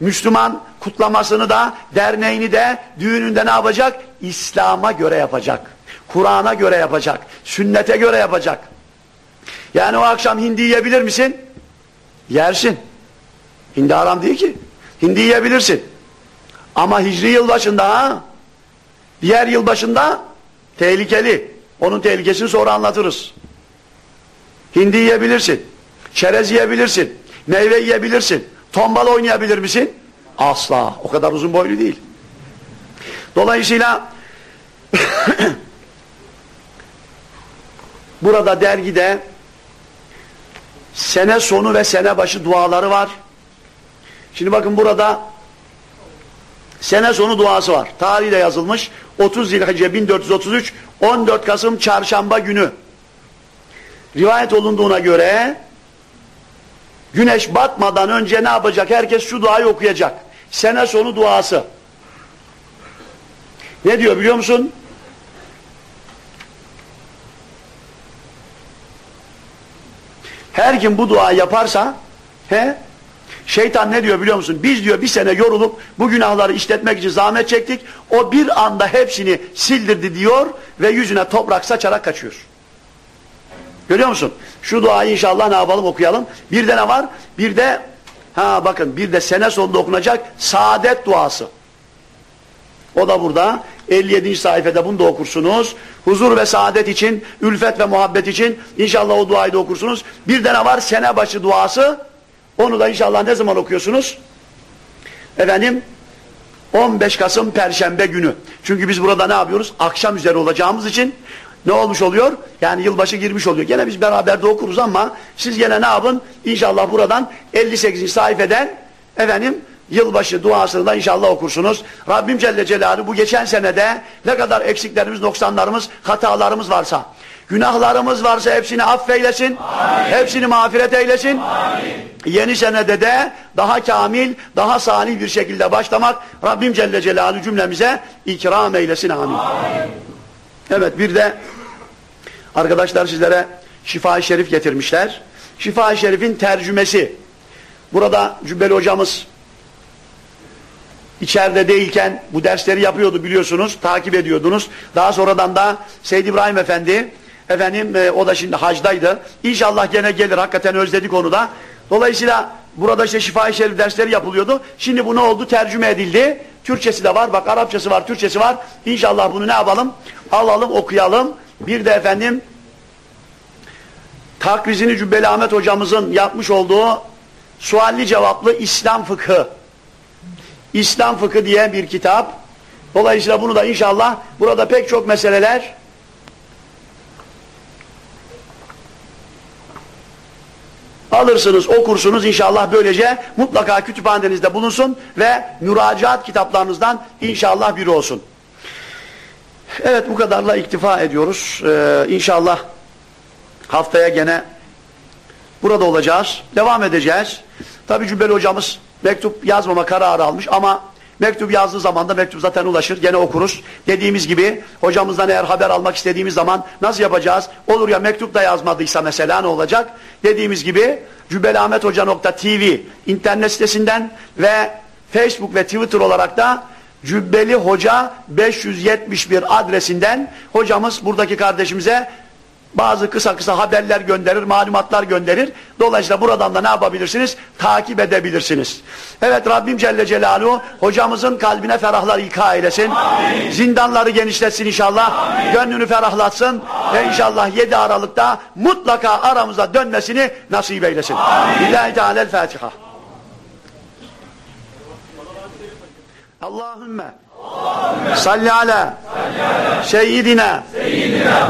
Müslüman kutlamasını da, derneğini de, düğününde ne yapacak? İslam'a göre yapacak. Kur'an'a göre yapacak. Sünnete göre yapacak. Yani o akşam hindi yiyebilir misin? Yersin. Hindi haram değil ki. Hindi yiyebilirsin. Ama hicri yılbaşında ha, diğer yılbaşında tehlikeli. Onun tehlikesini sonra anlatırız. Hindi yiyebilirsin. Çerez yiyebilirsin. Meyve yiyebilirsin. Tombal oynayabilir misin? Asla. O kadar uzun boylu değil. Dolayısıyla burada dergide sene sonu ve sene başı duaları var. Şimdi bakın burada sene sonu duası var. Tarihi de yazılmış. 30 Zilhicce 1433 14 Kasım çarşamba günü rivayet olunduğuna göre güneş batmadan önce ne yapacak? Herkes şu duayı okuyacak. Sene sonu duası. Ne diyor biliyor musun? Her kim bu duayı yaparsa he, şeytan ne diyor biliyor musun? Biz diyor bir sene yorulup bu günahları işletmek için zahmet çektik. O bir anda hepsini sildirdi diyor ve yüzüne toprak saçarak kaçıyor. Görüyor musun? Şu duayı inşallah ne yapalım okuyalım. Bir de ne var? Bir de ha bakın bir de sene sonunda okunacak saadet duası. O da burada 57. sayfada bunu da okursunuz. Huzur ve saadet için, ülfet ve muhabbet için inşallah o duayı da okursunuz. Bir de var? Sene başı duası. Onu da inşallah ne zaman okuyorsunuz? Efendim 15 Kasım Perşembe günü. Çünkü biz burada ne yapıyoruz? Akşam üzeri olacağımız için ne olmuş oluyor? Yani yılbaşı girmiş oluyor. Gene biz beraber de okuruz ama siz gene ne yapın? İnşallah buradan 58. sayfeden efendim yılbaşı duasını da inşallah okursunuz. Rabbim Celle Celaluhu bu geçen senede ne kadar eksiklerimiz, noksanlarımız, hatalarımız varsa, günahlarımız varsa hepsini affeylesin, Amin. hepsini mağfiret eylesin. Amin. Yeni senede de daha kamil, daha salih bir şekilde başlamak Rabbim Celle Celaluhu cümlemize ikram eylesin. Amin. Amin. Evet bir de arkadaşlar sizlere Şifa-i Şerif getirmişler. Şifa-i Şerif'in tercümesi. Burada Cübbeli hocamız içeride değilken bu dersleri yapıyordu biliyorsunuz, takip ediyordunuz. Daha sonradan da Seyyid İbrahim Efendi, efendim e, o da şimdi hacdaydı. İnşallah gene gelir, hakikaten özledik onu da. Dolayısıyla burada işte Şifa-i Şerif dersleri yapılıyordu. Şimdi bu ne oldu? Tercüme edildi. Türkçesi de var, bak Arapçası var, Türkçesi var. İnşallah bunu ne yapalım? Alalım, okuyalım. Bir de efendim takvizini Cübbeli Ahmet hocamızın yapmış olduğu sualli cevaplı İslam fıkhı İslam fıkhı diye bir kitap. Dolayısıyla bunu da inşallah burada pek çok meseleler alırsınız, okursunuz inşallah böylece mutlaka kütüphanenizde bulunsun ve müracaat kitaplarınızdan inşallah biri olsun. Evet bu kadarla iktifa ediyoruz. Ee, inşallah haftaya gene burada olacağız. Devam edeceğiz. Tabi Cübbeli hocamız mektup yazmama kararı almış ama mektup yazdığı zaman da mektup zaten ulaşır. Gene okuruz. Dediğimiz gibi hocamızdan eğer haber almak istediğimiz zaman nasıl yapacağız? Olur ya mektup da yazmadıysa mesela ne olacak? Dediğimiz gibi cübbelahmethoca.tv internet sitesinden ve Facebook ve Twitter olarak da Cübbeli Hoca 571 adresinden hocamız buradaki kardeşimize bazı kısa kısa haberler gönderir, malumatlar gönderir. Dolayısıyla buradan da ne yapabilirsiniz? Takip edebilirsiniz. Evet Rabbim Celle Celaluhu hocamızın kalbine ferahlar ilka eylesin. Amin. Zindanları genişletsin inşallah. Amin. Gönlünü ferahlatsın. Amin. Ve inşallah 7 Aralık'ta mutlaka aramıza dönmesini nasip eylesin. Billahi Teala'l-Fatiha. Allahümme salli ala seyyidina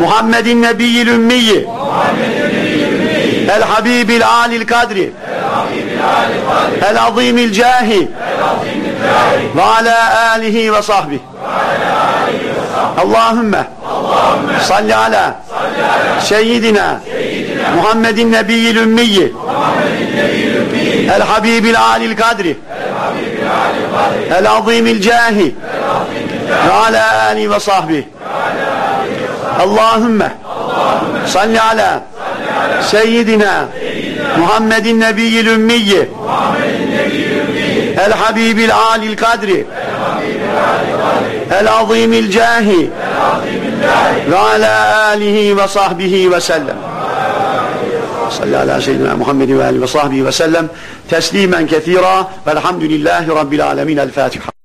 Muhammedin nebiyyil ümmiyi el habibil alil kadri. El azimil cahi. Ve ala alihi ve sahbihi. Allahümme salli ala seyyidina Muhammedin nebiyyil ümmiyi el habibil alil kadri. El azimil cahi ve ala ali ve sahbi. Allahümme. Salli ala seyyidina Muhammedin nebiyyil ümmiyyi. El habibil alil kadri. El azimil cahi ve ala alihi ve sahbihi ve sellem. Salli ala seyyidina Muhammedin ve alihi ve sahbihi ve sellem. Teslimen kethira velhamdülillahi rabbil alemin el Fatiha